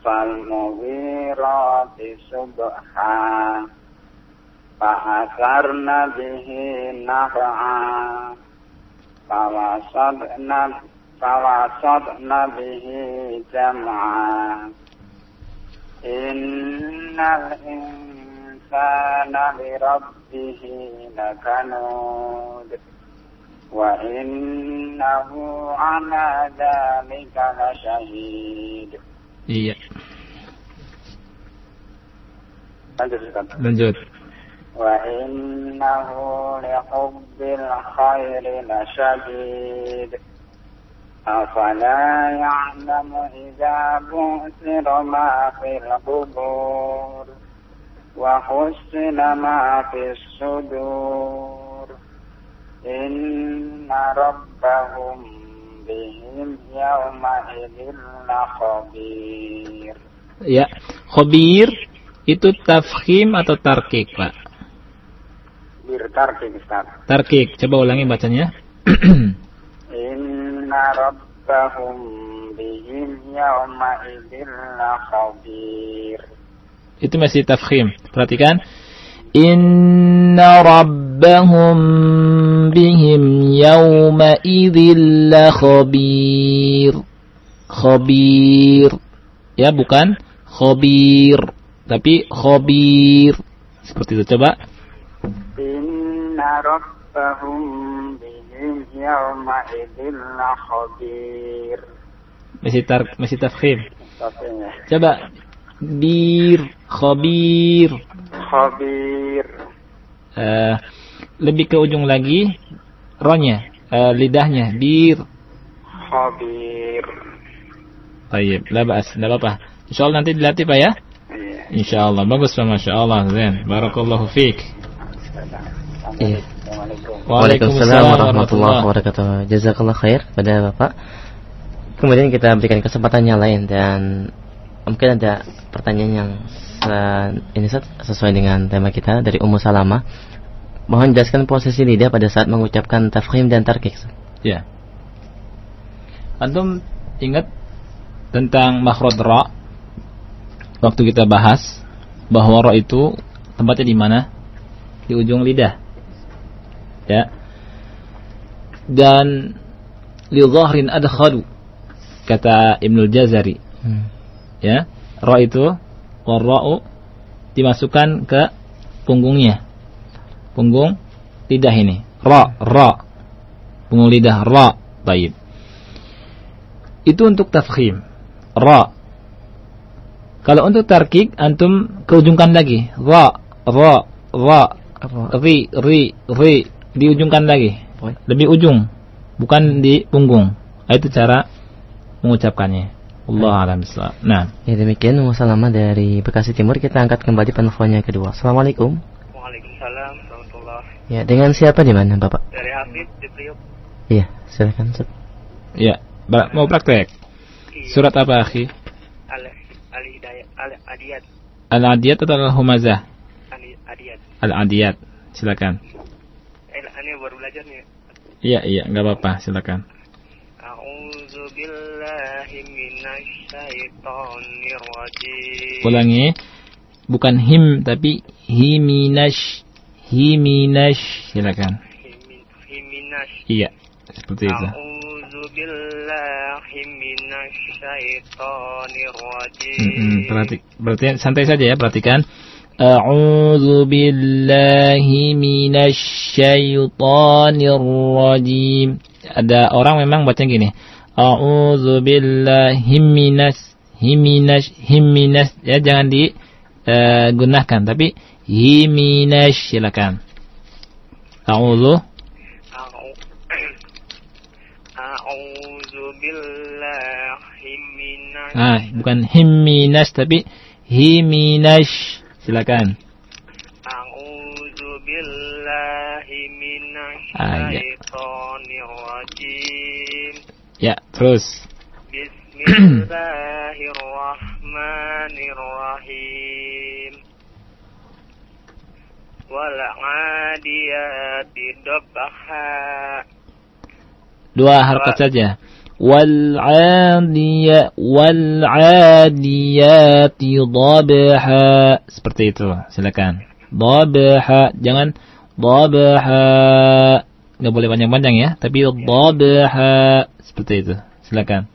فالمغيرات صبحا فأثرن به نقعا فوسطن فوسطن به جمعا إن الإنسان لربه لكنود وإنه على ذلك لشهيد Iya. Lanjut, Ustaz. Lanjut. وإنه لحب الخير لشديد أفلا يعلم إذا بؤثر ما في القبور وحسن ما في الصدور إن ربهم بهم يومئذ لخبير Ya. Khabir itu tafkhim atau tarkik, Pak? Birtarki Ustaz Tarkik. Coba ulangi bacanya. Inna rabbahum bihim yawma'idin lakhabir itu masih tafkhim. Perhatikan. Inna rabbahum bihim yawma idzil khabir. Khabir. Ya, bukan khabir, tapi khabir. Seperti itu coba. Inna rabbahum bihim yawma'idin lakhabir Masih tar masih tafkhim. Tapi Coba bir khabir. Khabir Eh, lebih ke ujung lagi ronya, eh, lidahnya bir. khabir Baik, la ba'as, la apa. Insyaallah nanti dilatih Pak ya. Iya Insyaallah bagus Pak masyaallah Zain. Barakallahu fiik. Iya. Assalamualaikum Waalaikumsalam warahmatullahi wabarakatuh. Jazakallah khair pada Bapak. Kemudian kita berikan kesempatan yang lain dan mungkin ada pertanyaan yang ini Ustaz, sesuai dengan tema kita dari Ummu Salamah. Mohon jelaskan posisi lidah pada saat mengucapkan tafkhim dan tarkik. Ya. Antum ingat tentang makhraj ra? Waktu kita bahas bahwa ra itu tempatnya di mana? Di ujung lidah. Ya. Dan li dhahrin adkhalu kata Ibnul Jazari. Hmm. Ya. Ra itu warra'u dimasukkan ke punggungnya. Punggung lidah ini. Ra, ra. Punggung lidah ra. Baik. Itu untuk tafkhim. Ra. Kalau untuk tarkik antum keujungkan lagi. Ra, ra, ra. Apa? Ri, ri, ri. Diujungkan lagi. Lebih ujung. Bukan di punggung. Itu cara mengucapkannya. Allah alam bisawab. Nah, Ya demikian Ummu Salamah dari Bekasi Timur kita angkat kembali penelponnya kedua. Assalamualaikum. Waalaikumsalam warahmatullahi Ya, dengan siapa di mana, Bapak? Dari Habib di Priok. Iya, silakan. Ustaz. Ya, Ba- mau praktek. Surat apa, akhi? Al Al Hidayat Al Adiyat Al-Adiyat atau Al-Humazah? Al Adiyat. Al-Adiyat. Silakan. Eh, ini baru belajar nih. Iya, iya, nggak apa-apa, silakan. Ulangi. Bukan him tapi himinash. Himinash. Silakan. Himin- Himinash. Iya, seperti itu. Mm-mm, perhati, berarti santai saja ya, perhatikan. A'udzu billahi minasyaitonir rajim. Ada orang memang baca gini. A'udzu billahi minas himinas himinas ya jangan digunakan tapi himinas silakan. A'udzu A'u- A'udzu billahi minasyaitonir Ah, bukan himinas tapi himinas. Silakan. A'udzu billahi Ah, ya. minasyaitonir rajim. Ya, terus. Bismillahirrahmanirrahim. Wal 'adiyati dabha. Dua harakat saja. Wal 'adiyya wal 'adiyati dhabha. Seperti itu. Silakan. Dhabha, jangan dhabha. Enggak boleh panjang-panjang ya, tapi dhabha. Seperti itu. Silakan.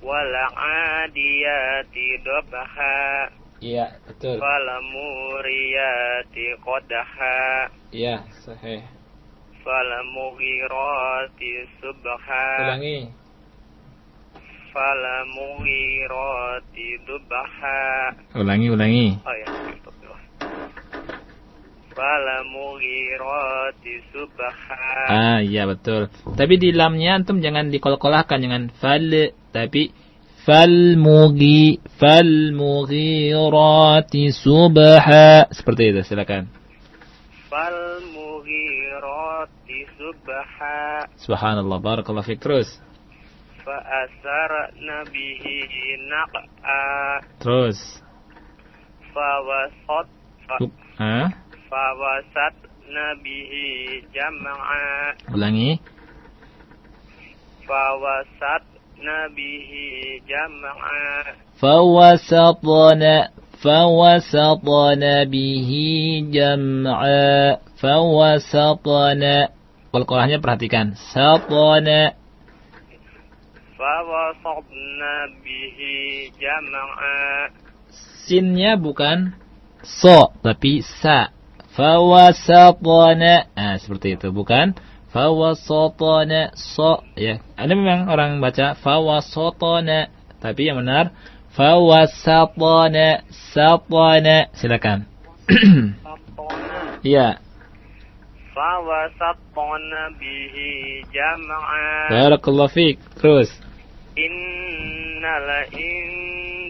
Wal 'adiyati dabha. Iya, betul. Fal muriyati qadha. Iya, sahih. Fal mughirati subha. Ulangi. Fal mughirati dubha. Ulangi, ulangi. Oh ya. Fal mughirati subha. Ah, iya betul. Tapi di lamnya antum jangan dikol-kolahkan, jangan fal, tapi fal mugi fal mughirati subha. Seperti itu, silakan. Fal mughirati subha. Subhanallah, barakallah fik terus. Fa asarna bihi naq'a. Terus. Fa wasat fa, Ah, fa wasatna bihi jam'a. ulangi. Fa wasatna bihi jam'a. فوسطنا فوسطنا به جمعا فوسطنا Qalqalahnya perhatikan. Satana. Fa wasatna bihi jam'a. Sinnya bukan so, tapi sa. Fawasatana. Nah, seperti itu. Bukan fawasatana so. Ya. Ada memang orang baca fawasatana. Tapi yang benar fawasatana satana. Silakan. Iya. [CLEARS THROAT] Fa wasatna bihi jam'a. Barakallahu fiik. Terus. Innal insana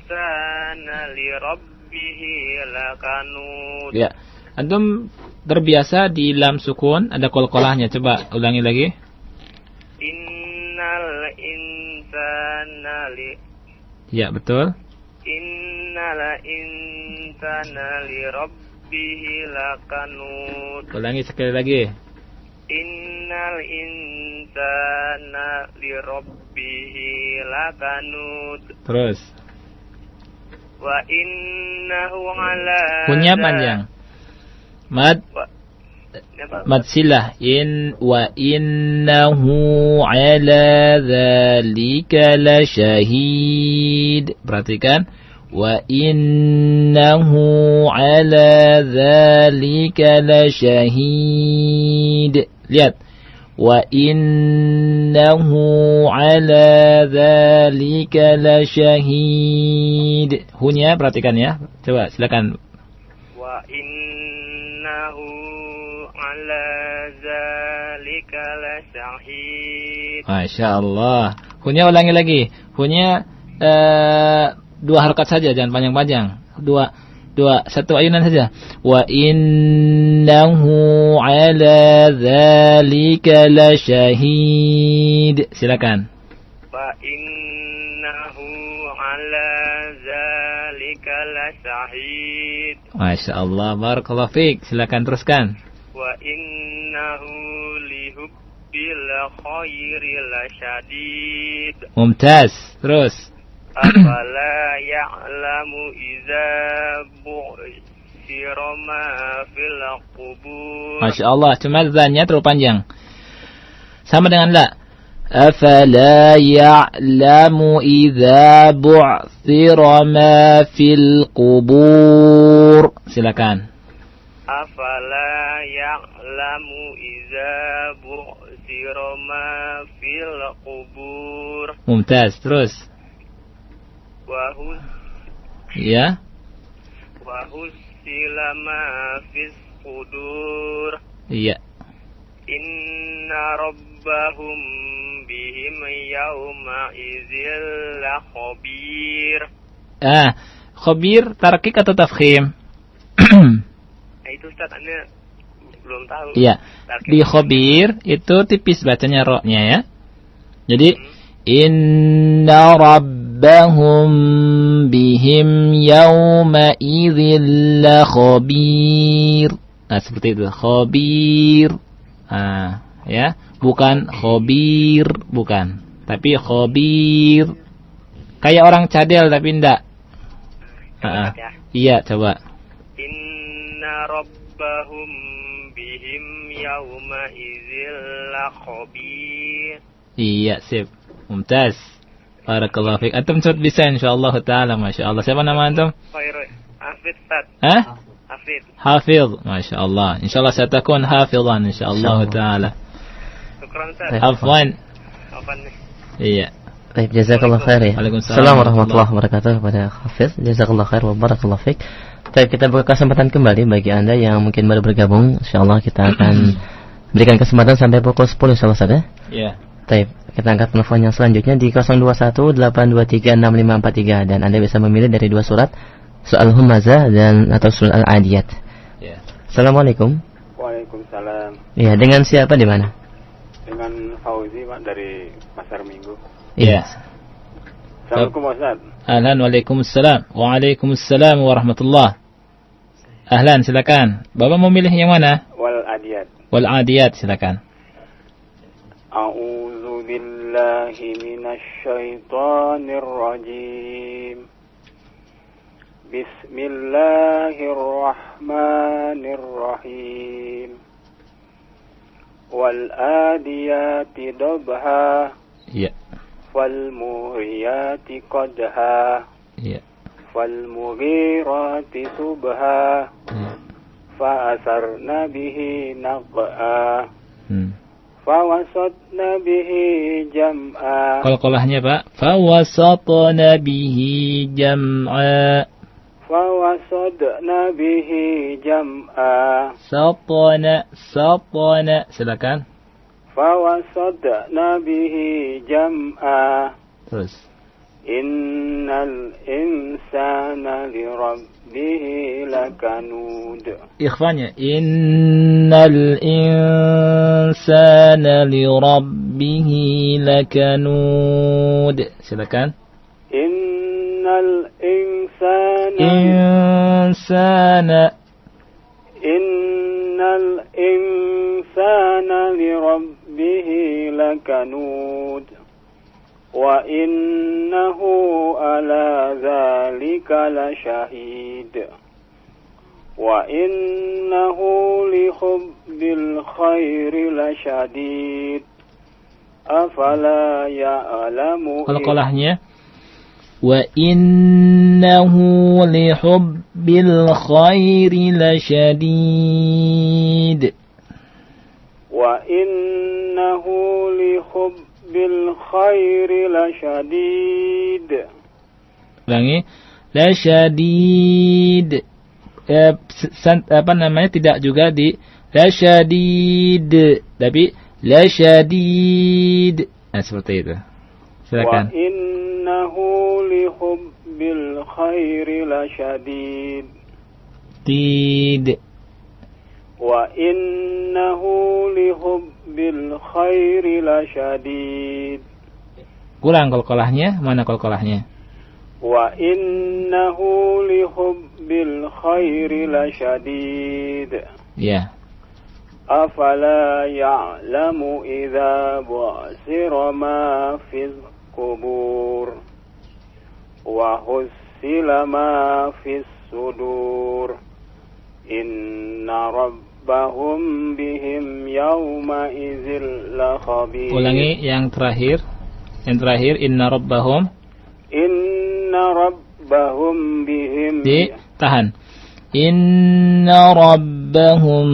li rabbihi lakanud. Ya. Antum terbiasa di lam sukun ada kol-kolahnya. Coba ulangi lagi. Innal insana li Ya, betul. Innal insana li rabbihi lakanud. Ulangi sekali lagi. Innal insana li rabbihi lakanud. Terus. Wa innahu ala Punya panjang. Mad mad silah in wa innahu ala dzalika lasyahid. Perhatikan. Wa innahu ala dzalika lasyahid. Lihat. Wa innahu ala dzalika lasyahid. Hunya perhatikan ya. Coba silakan. Wa innahu ala zalika lasyahid. Masya Allah. Hunya ulangi lagi. Hunya eh, dua harakat saja, jangan panjang-panjang. Dua Dua, satu ayunan saja. Wa innahu ala dzalika lasyahid. Silakan. Wa innahu ala zalika lasyahid. Masya Allah, barakallahu fiik. Silakan teruskan. Wa innahu lihubbil khairi lasyadid. Mumtaz. Terus. Afala ya'lamu idza bu'sira ma fil qubur. Masya Allah, cuma zannya terlalu panjang. Sama dengan la. أفلا يعلم إذا بعثر ما في القبور silakan Afala ya'lamu idza bu'sira ma fil qubur. mumtaz terus Wa hus ya wa husila ma fis qudur. iya Inna rabbahum bihim yawma idzil lakhabir. ah khabir tarkik atau tafkhim? Nah [CLEARS THROAT] itu Ustaz Anda belum tahu. iya di khabir itu tipis bacanya ro-nya ya. Jadi inna rabbahum bihim yawma idzil lakhabir nah seperti itu khabir. Ah ya bukan khabir bukan tapi khabir kayak orang cadel tapi ndak Ah, ah. ya. iya coba Inna rabbahum bihim yawma idzil lakhabir. Iya, sip. Mumtaz. Barakallahu fiik. Antum cepat bisa insyaallah taala, masyaallah. Siapa nama antum? Khairul Hafid Ustaz. Hah? Hafid. Hafiz. Masyaallah. Insyaallah satakun hafizan insyaallah taala. Syukran Ustaz. Baik. Afwan. Apa nih? Iya. Baik, jazakallah khair ya. Waalaikumsalam Assalamualaikum warahmatullahi wabarakatuh kepada Hafiz. Jazakallah khair wa barakallahu fiik. Baik, kita buka kesempatan kembali bagi Anda yang mungkin baru bergabung. Insyaallah kita akan [CLEARS THROAT] berikan kesempatan sampai pukul 10 insyaallah ya. Iya. Baik, kita angkat telepon yang selanjutnya di 0218236543 dan Anda bisa memilih dari dua surat soal humazah dan atau surat al-adiyat. Iya. Assalamualaikum. Waalaikumsalam. Iya, dengan siapa di mana? Dengan Fauzi Pak dari Pasar Minggu. Iya. Assalamualaikum Ustaz. Ahlan waalaikumsalam. Waalaikumsalam warahmatullah. Ahlan silakan. Bapak mau milih yang mana? Wal adiyat. Wal adiyat silakan. A'udzu billahi minasy syaithanir rajim. Bismillahirrahmanirrahim Wal adiyati dabha Iya. fal muriyati qadha Iya. fal mughirati subha Iya. فأثرن به نقعا Hmm. فوسطن به جمعا Qalqalahnya Pak. Fawasatna bihi jam'a. فوسطن به جمعا Satana, satana. Silakan. فوسطن به جمعا Terus. إن الإنسان لربه لكنود Ikhwannya. Innal insana li rabbihi lakanud. Silakan. إن الإنسان Insana. إن الإنسان لربه لكنود وإنه على ذلك لشهيد وإنه لحب الخير لشديد أفلا يعلم Qalqalahnya. Wa innahu li hubbil khairi lasyadid. وإنه لحب الخير لشديد Ulangi. Lasyadid. Eh, san- apa namanya tidak juga di lasyadid tapi lasyadid. Nah, seperti itu. Silakan. وإنه لحب الخير لشديد شديد وإنه لحب الخير لشديد Ulang kolkolahnya, mana kolkolahnya? وإنه لحب الخير لشديد Ya. أفلا يعلم إذا بعثر ما في القبور وحصل ما في الصدور إن ربهم بهم يومئذ لخبير Ulangi yang terakhir. Yang terakhir inna rabbahum إن ربهم بهم ditahan. Inna rabbahum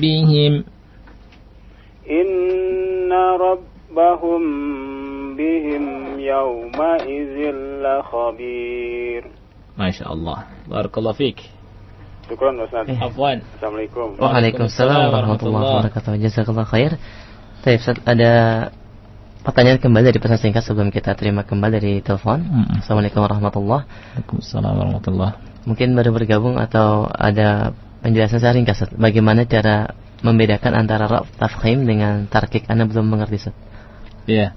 bihim إن ربهم بهم يومئذ لخبير Masya Allah. Barakallahu fiik. Syukran Ustaz. Afwan. Assalamualaikum. Waalaikumsalam warahmatullahi wabarakatuh. Jazakallah khair. Baik, Ustaz, ada pertanyaan kembali dari pesan singkat sebelum kita terima kembali dari telepon. Assalamualaikum warahmatullahi Waalaikumsalam warahmatullahi Mungkin baru bergabung atau ada penjelasan secara ringkas Ustaz. Bagaimana cara membedakan antara raf tafkhim dengan tarkik? Anda belum mengerti Ustaz. Iya.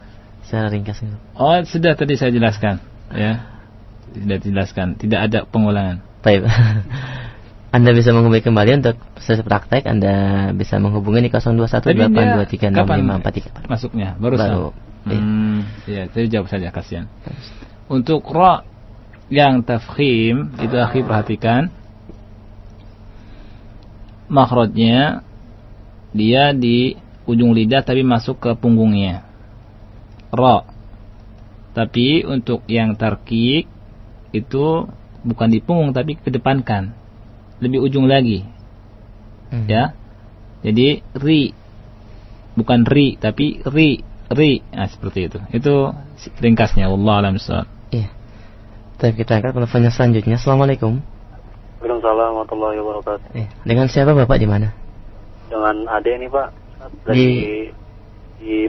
Secara ringkas Ustaz. Oh, sudah tadi saya jelaskan, ya. Sudah dijelaskan, tidak ada pengulangan. Baik. [LAUGHS] Anda bisa menghubungi kembali untuk sesi praktek. Anda bisa menghubungi di 0218236543. Masuknya baru Baru. Hmm, ya, saya jawab saja kasihan. Untuk ra yang tafkhim itu akhi perhatikan makhrajnya dia di ujung lidah tapi masuk ke punggungnya. Ra. Tapi untuk yang tarkik itu bukan di punggung tapi kedepankan. Lebih ujung lagi. Ya. Jadi ri bukan ri tapi ri ri nah, seperti itu itu ringkasnya Allah alam bissawab. Iya. Tapi kita angkat teleponnya selanjutnya. Assalamualaikum. Waalaikumsalam warahmatullahi wabarakatuh. Eh, dengan siapa Bapak di mana? Dengan Ade nih Pak, dari di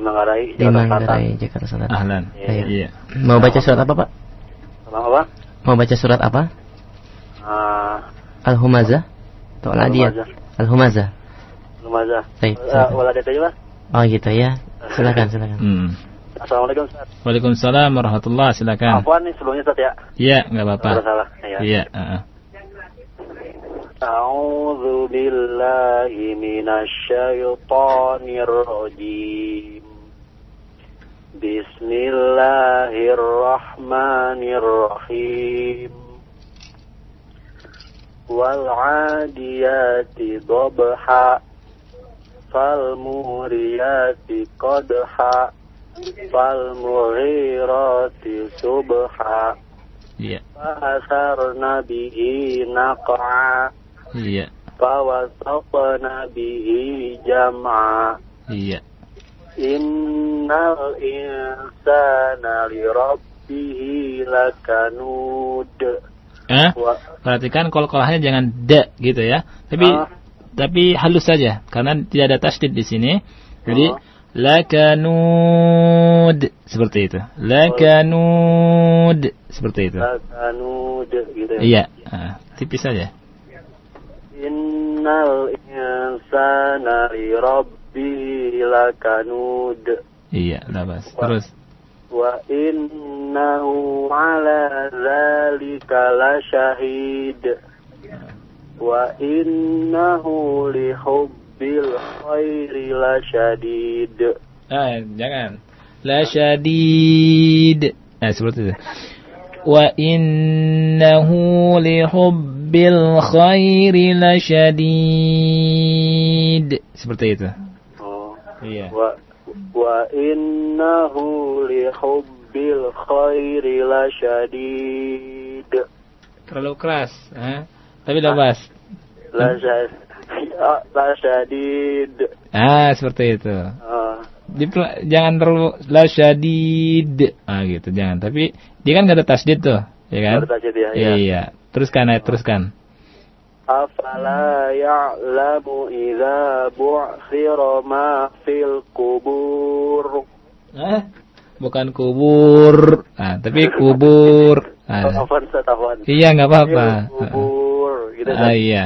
Manggarai, Di Jakarta Selatan. Manggarai, Jakarta Selatan. Ahlan. Iya. Iya. Mau baca surat apa, Pak? Sama apa? Mau baca surat apa? Ah, Al-Humazah atau Al-Adiyat? Al-Humazah. Al-Humazah. Baik, Uh, aja Pak. Oh gitu ya. Silakan, silakan. Hmm. Assalamualaikum Ustaz. Waalaikumsalam warahmatullahi silakan. Afwan nih sebelumnya Ustaz ya. Iya, enggak apa-apa. Iya. Iya, heeh. A'udzu billahi minasyaitonir rajim. Bismillahirrahmanirrahim. Wal 'adiyati dhabha fal muriyati qadha fal mughirati subha Iya. فأثرن به نقعا Iya. فوسطن به جمعا Iya. إن الإنسان لربه لكنود Eh? Wa- Perhatikan kolkolahnya jangan da gitu ya. Tapi Ah. tapi halus saja karena tidak ada tasdid di sini. Jadi Oh. lakanud seperti itu. Lakanud seperti itu. لكنود gitu ya. Iya, ah, tipis saja. Innal insana lirabbihi lakanud Iya, labas. Terus wa innahu ala dzalika lasyahid wa innahu lihubbil khairi lasyadid Ah, jangan. La syadid. Nah, seperti itu. Wa innahu li hubbil khairi la syadid. Seperti itu. oh Iya. wa wa innahu lihubbil khairi lasyadid Terlalu keras, eh? Tapi labas. lasyadid lasyadid Ah, [LAUGHS] seperti itu. Ah, Dipel- jangan terlalu la syadid. Ah, gitu, jangan. Tapi dia kan gak ada tasdid tuh, ya kan? Ada tasdid ya, iya. Iya. Teruskan, ayo, teruskan. أفلا يعلم إذا بعثر ما في القبور Eh, bukan kubur. Ah, tapi kubur. Ah. Afwan Ustaz, afwan. Iya, nggak apa-apa. Fil kubur gitu Ah, Ustaz. iya.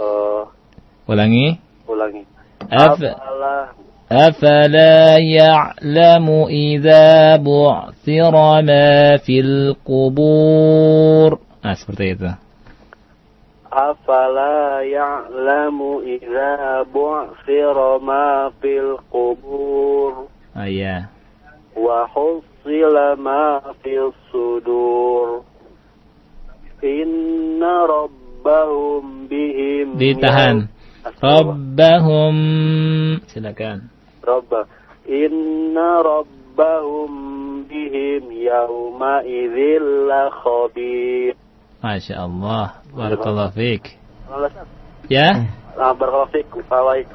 Eh, Ulangi. ulangi. Af Apalah أفلا يعلم إذا بعثر ما في القبور Nah, seperti itu. afala ya'lamu idza bu'thira ma fil qubur Ah, iya. wa husila ma fil sudur inna rabbahum bihim Ditahan. Rabbahum. Silakan. Rabba inna rabbahum bihim yawma idzil khabir Masya Allah. Barakallahu fiik. Ya. Ah, barakallahu fiik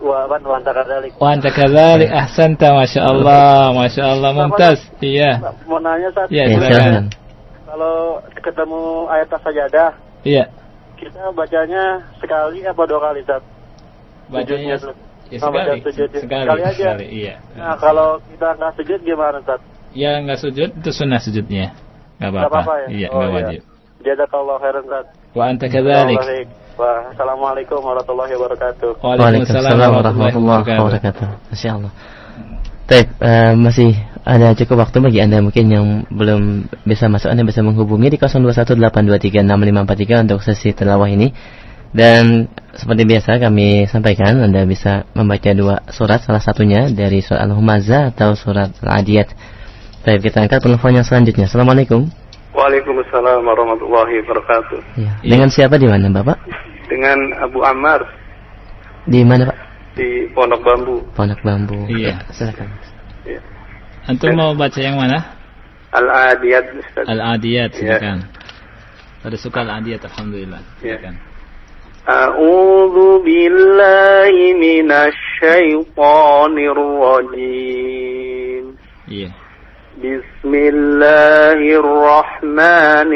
wa wa anta kadzalik. Wa anta kadzalik ahsanta Masya Allah. Masya Allah mumtaz. Iya. Mau nanya Ustaz, Ya, Ya, silakan. kalau ketemu ayat sajadah Iya. kita bacanya sekali apa dua kali Ustaz? Bacanya ya sekali. sujudnya. Sekali. Sekali aja. Sekali, Iya. Nah, kalau kita nggak sujud gimana Ustaz? Ya nggak sujud itu sunnah sujudnya. Nggak apa-apa. ya? Iya, Oh, nggak iya. Jazakallah khairan Ustaz. Wa anta kadzalik. Assalamualaikum warahmatullahi wabarakatuh. Waalaikumsalam warahmatullahi wabarakatuh. Masya Allah. Baik, eh, masih ada cukup waktu bagi Anda mungkin yang belum bisa masuk Anda bisa menghubungi di 0218236543 untuk sesi tilawah ini. Dan seperti biasa kami sampaikan Anda bisa membaca dua surat salah satunya dari surat Al-Humazah atau surat Al-Adiyat. Baik, kita angkat telepon yang selanjutnya. Assalamualaikum. Waalaikumsalam warahmatullahi wabarakatuh. Ya. Dengan siapa di mana, Bapak? Dengan Abu Ammar Di mana, Pak? di Pondok Bambu. Pondok Bambu. Iya. Silakan. Antum mau baca yang mana? Al-Adiyat Ustaz. Al-Adiyat, Iya. silakan. Pada suka Al-Adiyat, alhamdulillah. Iya. Silakan. أعوذ بالله من الشيطان الرجيم Iya. بسم الله الرحمن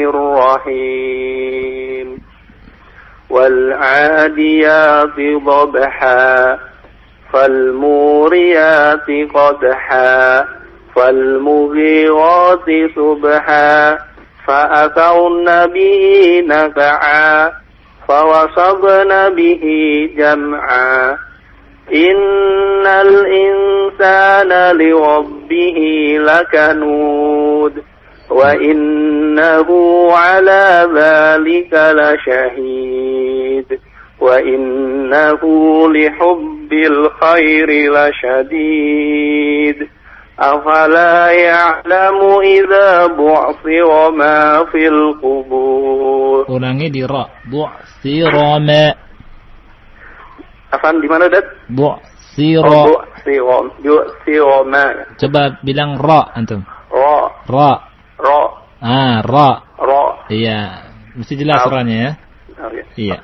الرحيم. والعاديات ضبحا فالموريات قدحا فالمغيرات صبحا فأثرن به نفعا فوسطن به جمعا. إن الإنسان لربه لكنود وإنه على ذلك لشهيد وإنه لحب الخير لشديد أفلا يعلم إذا بعثر ما في القبور Ulangi di ra. Bu'thirama. Afan di mana dat? Bu'thira. Oh, bu'thiram. Bu'thirama. Coba bilang ra antum. Ra. Ra. Ra. Ah, ra. Ra. Iya. Mesti jelas Au. ranya ya. Iya.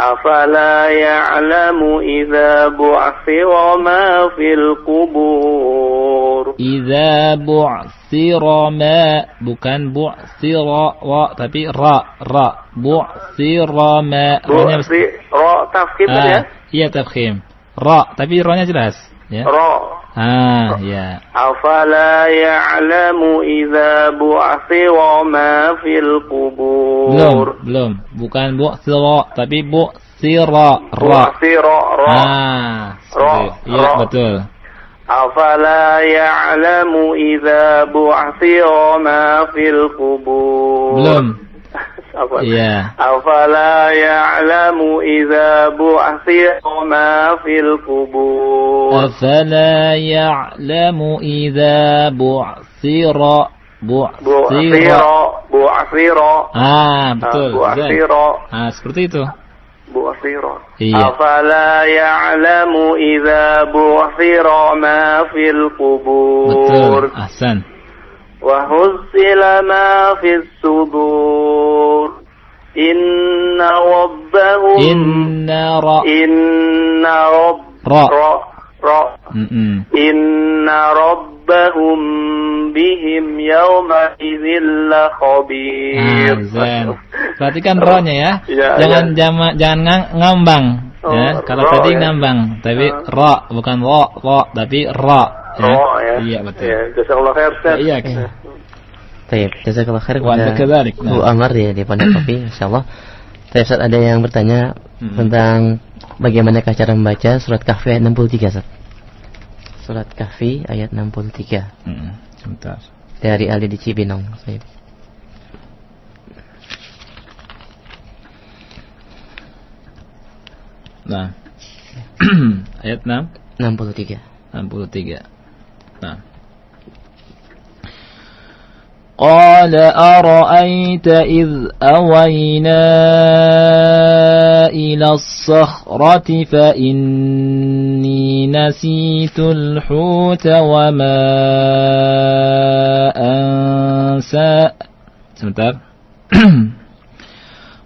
أفلا يعلم إذا بعثر ما في القبور Idza bu'thira ma bukan bu'thira ra tapi ra ra bu'thira ma Ranya mesti- بعث را تفخيم ya ah, iya tafkhim ra tapi ra-nya jelas ya را Ah, ya. Afala ya'lamu idza bu'thira ma fil qubur. Belum, belum. Bukan bu'thira, tapi bu'thira. Bu'thira. Ah, ra. Iya, betul. Afala ya'lamu idza bu'thira ma fil qubur. Belum, [LAUGHS] Iya. Afala ya'lamu idza bu'thira ma fil kubur. Afala ya'lamu idza bu'thira bu'thira bu'thira. Ah, ah, betul. Bu'thira. Ah, seperti itu. Bu'thira. Iya. Afala ya'lamu idza bu'thira ma fil kubur. Betul. Ahsan. وهزل ما في الصدور إن ربهم Inna ra إن رب ra. را را Mm-mm. إن ربهم بهم يومئذ لخبير Ah, Zain. Perhatikan ra-nya [LAUGHS] ya. Iya, jangan iya. jama, jangan ngang- ngambang. ya, Oh, kalau ra tadi ya. ngambang, tapi Ah. ra bukan ra, ra tapi ra. Ya. را ya Iya, betul. ya, Jazakallah khair Ustaz. Iya. Iya. Baik, jazakallah khair kepada. Bu. Amar ya di Pondok Kopi, [COUGHS] insyaallah. Ustaz ada yang bertanya Hmm. tentang bagaimana cara membaca surat Kahfi ayat 63 Ustaz. Surat Kahfi ayat 63 Hmm, sebentar. dari Ali di Cibinong. Saya- Nah. [COUGHS] Ayat 6 63. 63. قال أرأيت إذ أوينا إلى الصخرة فإني نسيت الحوت وما أنسى. [CLEARS THROAT] [CLEARS THROAT]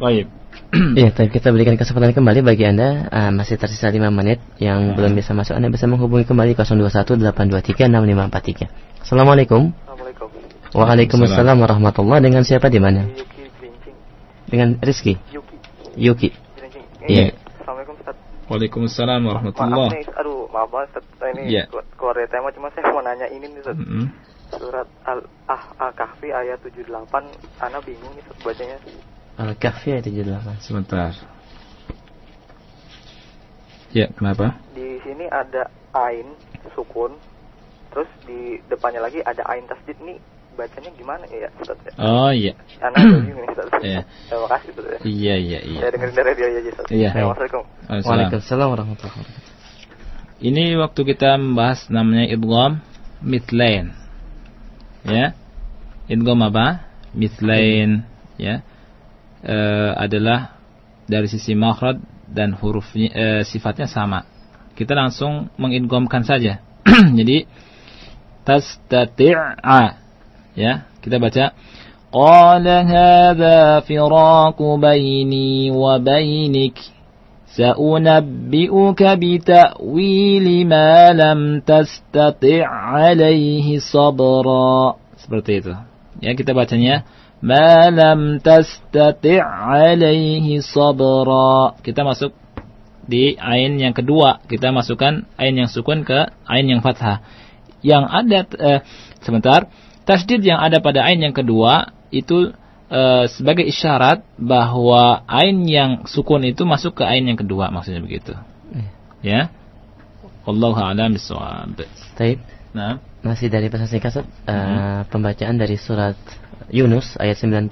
Baik. [CLEARS THROAT] Iya, tapi kita berikan kesempatan kembali bagi Anda ah, masih tersisa 5 menit yang belum bisa masuk Anda bisa menghubungi kembali 0218236543. Assalamualaikum. Assalamualaikum. Waalaikumsalam warahmatullahi Dengan siapa di mana? Dengan Rizky. Yuki Yuki. Iya. Assalamualaikum Ustaz. Waalaikumsalam Maaf warahmatullahi nih, aduh maaf banget Ustaz. Ini Iya. keluar- dari tema cuma saya mau nanya ini nih Ustaz. Mm-mm. Surat Al ah, Al-Kahfi ayat 78 Ana bingung nih Ustaz bacanya. Al-Kahfi ayat 78. Sebentar. Ya, kenapa? Di sini ada ain sukun terus di depannya lagi ada ain tasdid nih bacanya gimana ya Ustaz ya? Oh iya. Ustaz. Iya. Terima kasih Ustaz ya. Iya, iya, iya. Saya dengerin dari radio aja Ustaz. Iya. Assalamualaikum. Waalaikumsalam. Waalaikumsalam warahmatullahi wabarakatuh. Ini waktu kita membahas namanya idgham mithlain. Ya. Idgham apa? Mithlain, ya Eh, adalah dari sisi makhraj dan hurufnya eh, sifatnya sama. Kita langsung mengidghamkan saja. [CLEARS THROAT] Jadi tastati'a ya, kita baca قال هذا فراق بيني وبينك سأنبئك بتأويل ما لم تستطع عليه صبرا seperti itu ya kita bacanya ma lam tastati' alaihi sabra kita masuk di ain yang kedua. Kita masukkan ain yang sukun ke ain yang fathah. Yang ada eh, sebentar. Tasdid yang ada pada ain yang kedua itu eh, sebagai isyarat bahwa ain yang sukun itu masuk ke ain yang kedua. Maksudnya begitu. Ya? Allahu a'lam bissawab. Taib. nah. Masih dari pesan singkat Ustaz. Eh, pembacaan dari surat Yunus ayat 91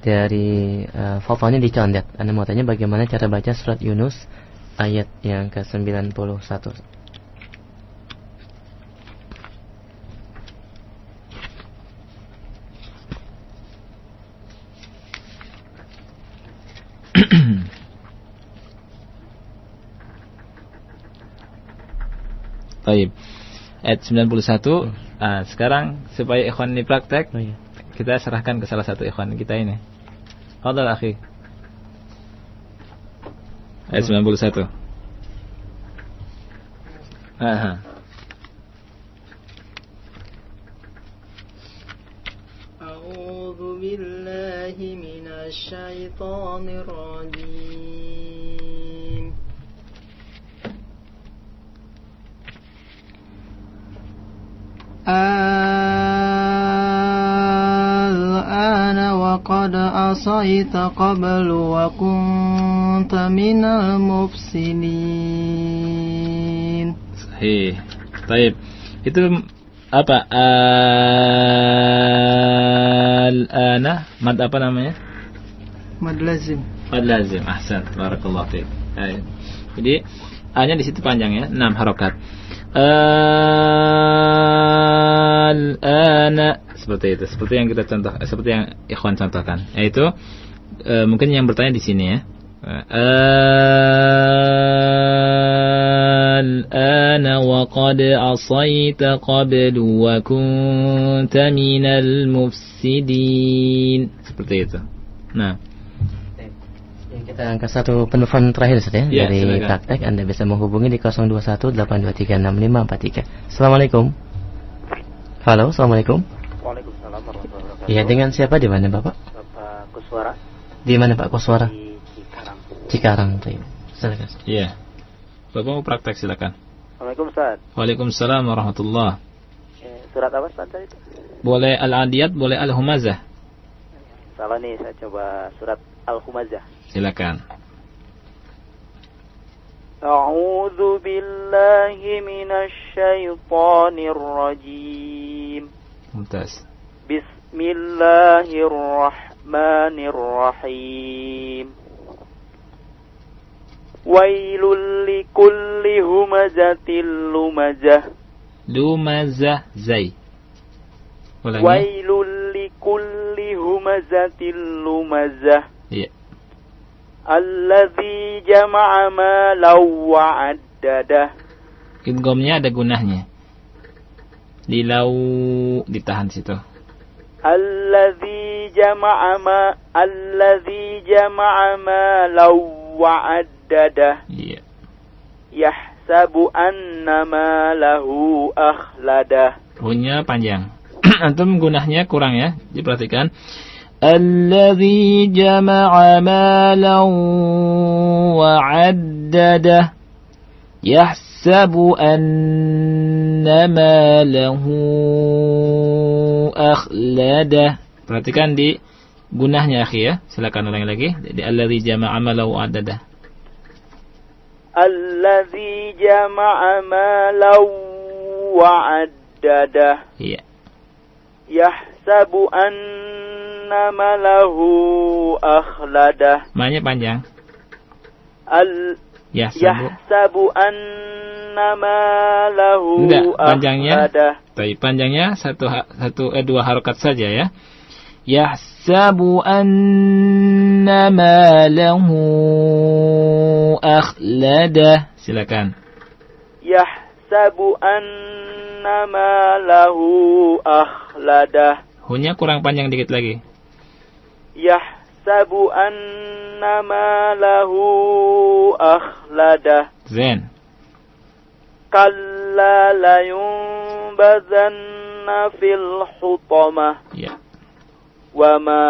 dari uh, fotonya dicondet. Anda mau tanya bagaimana cara baca surat Yunus ayat yang ke-91. Baik. Ayat 91. Ah, sekarang supaya ikhwan ini praktek, Oh iya kita serahkan ke salah satu ikhwan kita ini. Fadal akhi. Ayat 91. Aha. أعوذ بالله من الشيطان الرجيم الآن وقد عصيت قبل وكنت من المفسدين Sahih. Taib. Itu apa? Al-ana mad apa namanya? مد لازم Mad lazim. Ahsan. Barakallahu fiik. Baik. Jadi A-nya di situ panjang ya, 6 harokat. al-ana. Seperti itu seperti yang kita contoh seperti yang ikhwan contohkan. Yaitu e, mungkin yang bertanya di sini ya. Al-ana wa qad asayta qablu wa kunta minal mufsidin. Seperti itu. Nah kita angkat satu penelpon terakhir Ustaz ya, Ya, dari silakan. praktek Anda bisa menghubungi di 0218236543. Assalamualaikum. Halo, Assalamualaikum. Waalaikumsalam warahmatullahi wabarakatuh. Iya, dengan siapa di mana Bapak? Bapak Kuswara Di mana Pak Koswara? di Cikarang. Cikarang. Silakan. Iya. Bapak mau praktek silakan. Assalamualaikum Ustaz. Waalaikumsalam warahmatullah. Eh, surat apa Ustaz tadi itu? Boleh al-adiyat, boleh al-humazah. Salah nih, saya coba surat Al-Humazah. Silakan. أعوذ بالله من الشيطان الرجيم Mumtaz. بسم الله الرحمن الرحيم ويل لكل همزة لمزة Lumazah zai. Ulangi. ويل لكل همزة لمزة Alladhi jama'a malaw wa'addadah. Idgomnya ada gunahnya. Di lau ditahan situ. Alladhi jama'a ma alladhi jama'a malaw wa'addadah. Iya. Yahsabu anna malahu akhladah. Punya panjang. [CLEARS THROAT] Antum gunahnya kurang ya, diperhatikan. الذي جمع مالا وعدده يحسب أن ماله أخلده perhatikan di gunahnya akhi ya silakan ulangi lagi di alladzi jama'a mala wa adada alladzi jama'a mala wa adada iya yahsabu an jahannama lahu akhladah. Banyak panjang. Al Ya sabu. annama lahu Enggak, panjangnya. Akhladah. Tapi panjangnya satu satu eh, dua harokat saja ya. Yahsabu annama lahu akhladah. Silakan. Yah sabu an nama lahu akhladah. Hunya kurang panjang dikit lagi يحسب أن ماله أخلده Zen. كلا لينبذن في الحطمة Ya. وما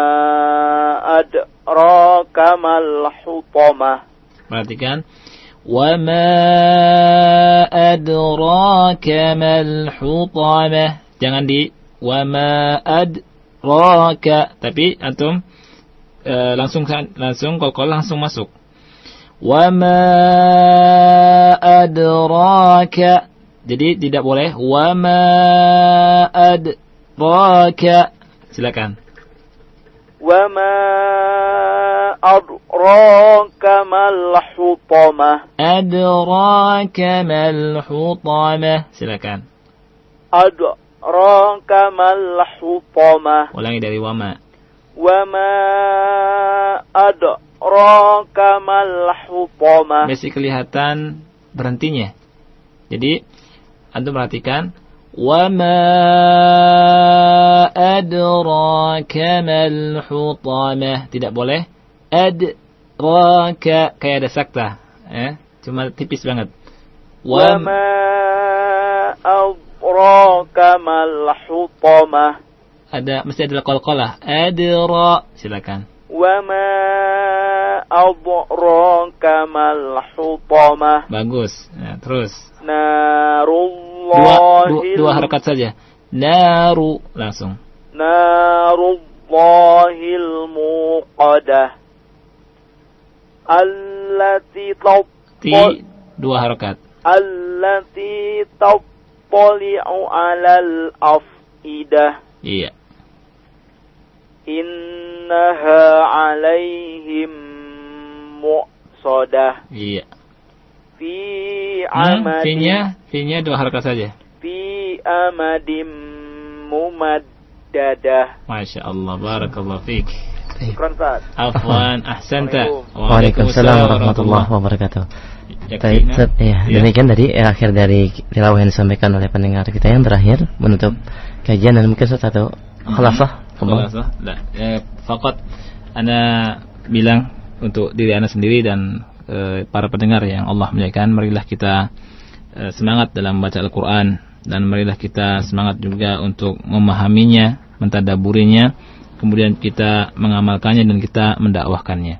أدراك ما الحطمة Perhatikan. وما أدراك ما الحطمة. Jangan di وما أدراك. Tapi antum Eh, langsung kan? langsung kol kol langsung masuk. Wama adraka. Jadi tidak boleh wama adraka. Silakan. Wama adraka mal hutamah. Adraka mal hutamah. Silakan. Adraka mal hutamah. Ulangi dari wama. Wama adraka mal hutamah. Masih kelihatan berhentinya. Jadi antum perhatikan wama adraka mal hutamah. Tidak boleh adraka kayak ada sakta, eh? Cuma tipis banget. Wama adraka mal hutamah ada mesti ada qalqalah. Adra. Silakan. Wa ma adraka mal hutamah. Bagus. Ya, terus. Narullahi. Dua, dua, dua harakat saja. Naru langsung. Narullahil muqadah. Allati Ti dua harakat. Allati tattali'u alal afidah. Iya innaha alaihim muqsadah. Iya. Fi amadim. Fi-nya dua harkat saja. Fi amadim mumaddadah. Masya Allah, barakallah fiqh. Afwan, ahsanta. Waalaikumsalam warahmatullahi wabarakatuh. Taib, ya, ya. demikian dari ya, eh, akhir dari tilawah yang disampaikan oleh pendengar kita yang terakhir menutup hmm. kajian dan mungkin satu hmm. khalasah Khalasah. La, eh, faqat ana bilang untuk diri anda sendiri dan e, para pendengar yang Allah muliakan marilah kita e, semangat dalam membaca Al-Qur'an dan marilah kita semangat juga untuk memahaminya mentadaburinya kemudian kita mengamalkannya dan kita mendakwahkannya.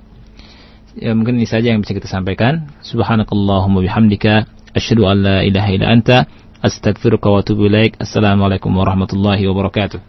Ya mungkin ini saja yang bisa kita sampaikan. Subhanakallahumma bihamdika asyhadu an la ilaha illa anta astaghfiruka wa atubu ilaik. Assalamualaikum warahmatullahi wabarakatuh